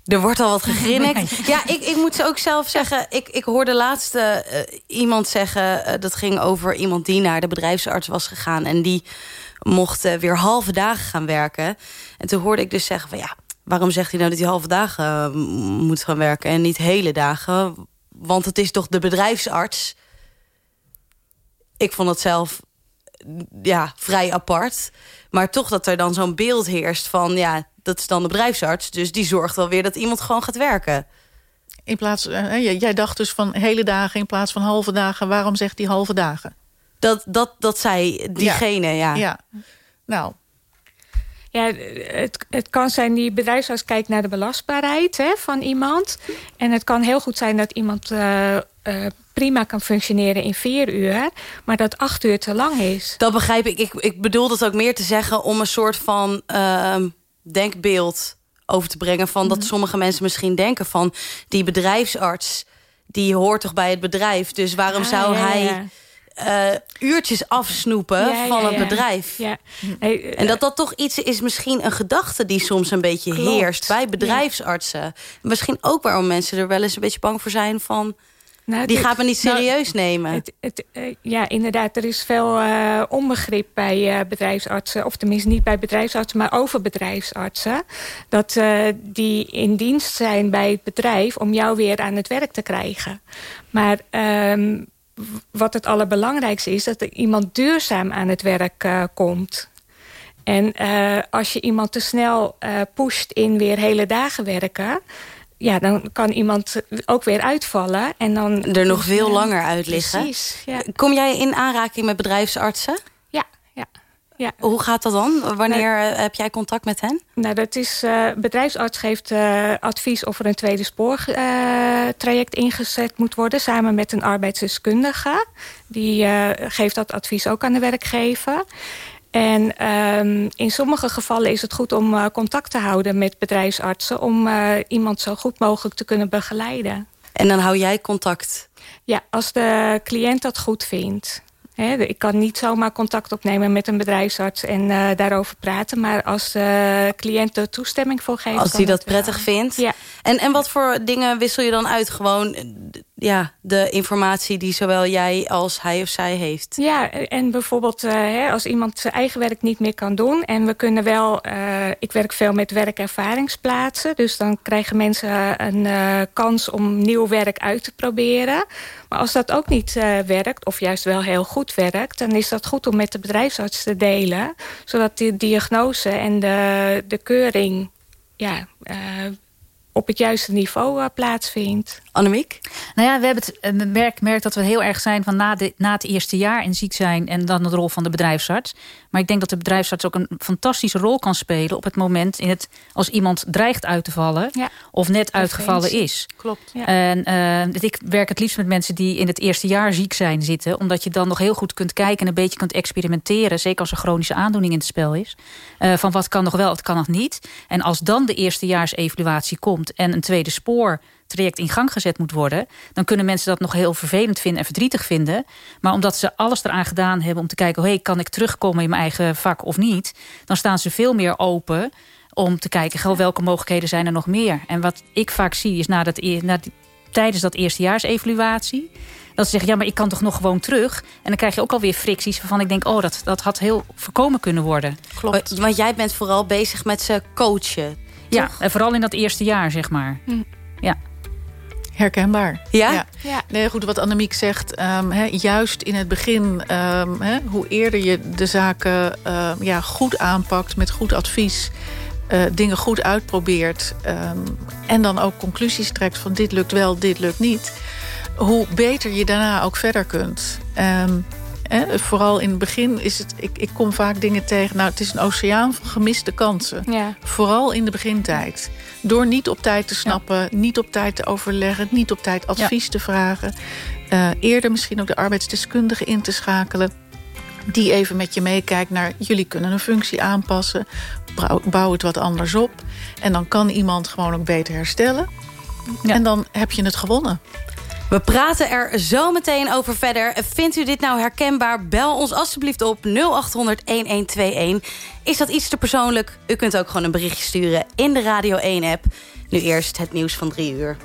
[SPEAKER 4] Er wordt al wat gegrinnikt. ja, ik, ik moet ook zelf zeggen... ik, ik hoorde laatst uh, iemand zeggen... Uh, dat ging over iemand die naar de bedrijfsarts was gegaan... en die mocht uh, weer halve dagen gaan werken. En toen hoorde ik dus zeggen van... ja, waarom zegt hij nou dat hij halve dagen moet gaan werken... en niet hele dagen? Want het is toch de bedrijfsarts? Ik vond het zelf ja, vrij apart. Maar toch dat er dan zo'n beeld heerst van... ja, dat is dan de bedrijfsarts. Dus die zorgt wel weer dat iemand gewoon gaat werken.
[SPEAKER 7] In plaats, uh, jij dacht dus van hele dagen in plaats van halve dagen. Waarom zegt hij halve dagen?
[SPEAKER 4] Dat, dat, dat zei diegene, ja.
[SPEAKER 7] ja. ja. Nou,
[SPEAKER 6] ja, het, het kan zijn die bedrijfsarts kijkt naar de belastbaarheid hè, van iemand. En het kan heel goed zijn dat iemand uh, uh, prima kan functioneren in vier uur... maar dat acht uur te lang is.
[SPEAKER 4] Dat begrijp ik. Ik, ik bedoel dat ook meer te zeggen om een soort van uh, denkbeeld over te brengen... van dat sommige mensen misschien denken van die bedrijfsarts... die hoort toch bij het bedrijf, dus waarom ah, zou ja, hij... Ja. Uh, uurtjes afsnoepen ja, van ja, het bedrijf.
[SPEAKER 6] Hey, uh,
[SPEAKER 4] en dat dat toch iets is, misschien een gedachte die soms een beetje klopt. heerst bij bedrijfsartsen. Misschien ook waarom mensen er wel eens een beetje bang voor zijn van
[SPEAKER 6] Nou,
[SPEAKER 4] Die
[SPEAKER 6] dit-
[SPEAKER 4] gaat me niet
[SPEAKER 6] nou,
[SPEAKER 4] serieus nemen.
[SPEAKER 6] Het, het, eh, ja, inderdaad. Er is veel eh, onbegrip bij eh, bedrijfsartsen. Of tenminste niet bij bedrijfsartsen, maar over bedrijfsartsen. Dat die in dienst zijn bij het bedrijf om jou weer aan het werk te krijgen. Maar ehm, wat het allerbelangrijkste is, dat er iemand duurzaam aan het werk komt. En als je iemand te snel pusht in weer hele dagen werken... ja, dan kan iemand ook weer uitvallen. En dan
[SPEAKER 4] er nog veel langer uit liggen.
[SPEAKER 6] Precies, ja.
[SPEAKER 4] Kom jij in aanraking met bedrijfsartsen?
[SPEAKER 6] Ja, ja. ja.
[SPEAKER 4] Hoe gaat dat dan? Wanneer eh, heb jij contact met hen?
[SPEAKER 6] Nou, dat is, eh, bedrijfsarts geeft eh, advies of er een tweede spoortraject ingezet moet worden... samen met een arbeidsdeskundige. Die geeft dat advies ook aan de werkgever. En ehm, in sommige gevallen is het goed om eh, contact te houden met bedrijfsartsen... om eh, iemand zo goed mogelijk te kunnen begeleiden.
[SPEAKER 4] En dan hou jij contact?
[SPEAKER 6] Ja, als de cliënt dat goed vindt. Ik kan niet zomaar contact opnemen met een bedrijfsarts en eh, daarover praten. Maar als de cliënt er toestemming voor geeft...
[SPEAKER 4] Als die dat
[SPEAKER 6] wel.
[SPEAKER 4] prettig vindt?
[SPEAKER 6] Ja.
[SPEAKER 4] En, en wat voor dingen wissel je dan uit? Gewoon ja, de informatie die zowel jij als hij of zij heeft.
[SPEAKER 6] Ja, en bijvoorbeeld eh, hè, als iemand zijn eigen werk niet meer kan doen... en we kunnen wel... eh, ik werk veel met werkervaringsplaatsen... dus dan krijgen mensen een eh, kans om nieuw werk uit te proberen. Maar als dat ook niet werkt, of juist wel heel goed werkt... dan is dat goed om met de bedrijfsarts te delen... zodat de diagnose en de, de keuring ja, op het juiste niveau eh, plaatsvindt.
[SPEAKER 4] Annemiek?
[SPEAKER 8] Nou ja, we hebben het eh, merk, merk dat we heel erg zijn van na, de, na het eerste jaar en ziek zijn en dan de rol van de bedrijfsarts. Maar ik denk dat de bedrijfsarts ook een fantastische rol kan spelen op het moment in het als iemand dreigt uit te vallen of net uitgevallen is.
[SPEAKER 7] Klopt.
[SPEAKER 8] En eh, ik werk het liefst met mensen die in het eerste jaar ziek zijn zitten. Omdat je dan nog heel goed kunt kijken en een beetje kunt experimenteren. Zeker als er chronische aandoening in het spel is. eh, van wat kan nog wel, wat kan nog niet. En als dan de eerstejaarsevaluatie komt en een tweede spoor traject in gang gezet moet worden... dan kunnen mensen dat nog heel vervelend vinden en verdrietig vinden. Maar omdat ze alles eraan gedaan hebben om te kijken... Oh, hey, kan ik terugkomen in mijn eigen vak of niet... dan staan ze veel meer open om te kijken... goh, welke mogelijkheden zijn er nog meer. En wat ik vaak zie is na dat, e- na die- tijdens dat eerstejaarsevaluatie... dat ze zeggen, ja, maar ik kan toch nog gewoon terug. En dan krijg je ook alweer fricties waarvan ik denk... oh, dat, dat had heel voorkomen kunnen worden.
[SPEAKER 4] Klopt. Want jij bent vooral bezig met ze coachen.
[SPEAKER 8] Ja, en vooral in dat eerste jaar, zeg maar. Ja.
[SPEAKER 7] Herkenbaar.
[SPEAKER 4] Ja?
[SPEAKER 6] Ja.
[SPEAKER 7] Nee, goed, wat Annemiek zegt, ehm, hè, juist in het begin... ehm, hè, hoe eerder je de zaken ehm, ja, goed aanpakt met goed advies... eh, dingen goed uitprobeert... ehm, en dan ook conclusies trekt van dit lukt wel, dit lukt niet... hoe beter je daarna ook verder kunt. Vooral in het begin is het... Ik, ik kom vaak dingen tegen... nou, het is een oceaan van gemiste kansen.
[SPEAKER 6] Ja.
[SPEAKER 7] Vooral in de begintijd. Door niet op tijd te snappen, niet op tijd te overleggen... niet op tijd advies te vragen. eh, eerder misschien ook de arbeidsdeskundige in te schakelen... die even met je meekijkt naar... jullie kunnen een functie aanpassen, bouw, bouw het wat anders op... en dan kan iemand gewoon ook beter herstellen. En dan heb je het gewonnen.
[SPEAKER 4] We praten er zo meteen over verder. Vindt u dit nou herkenbaar? Bel ons alsjeblieft op 0800-1121. Is dat iets te persoonlijk? U kunt ook gewoon een berichtje sturen in de Radio 1-app. Nu eerst het nieuws van drie uur.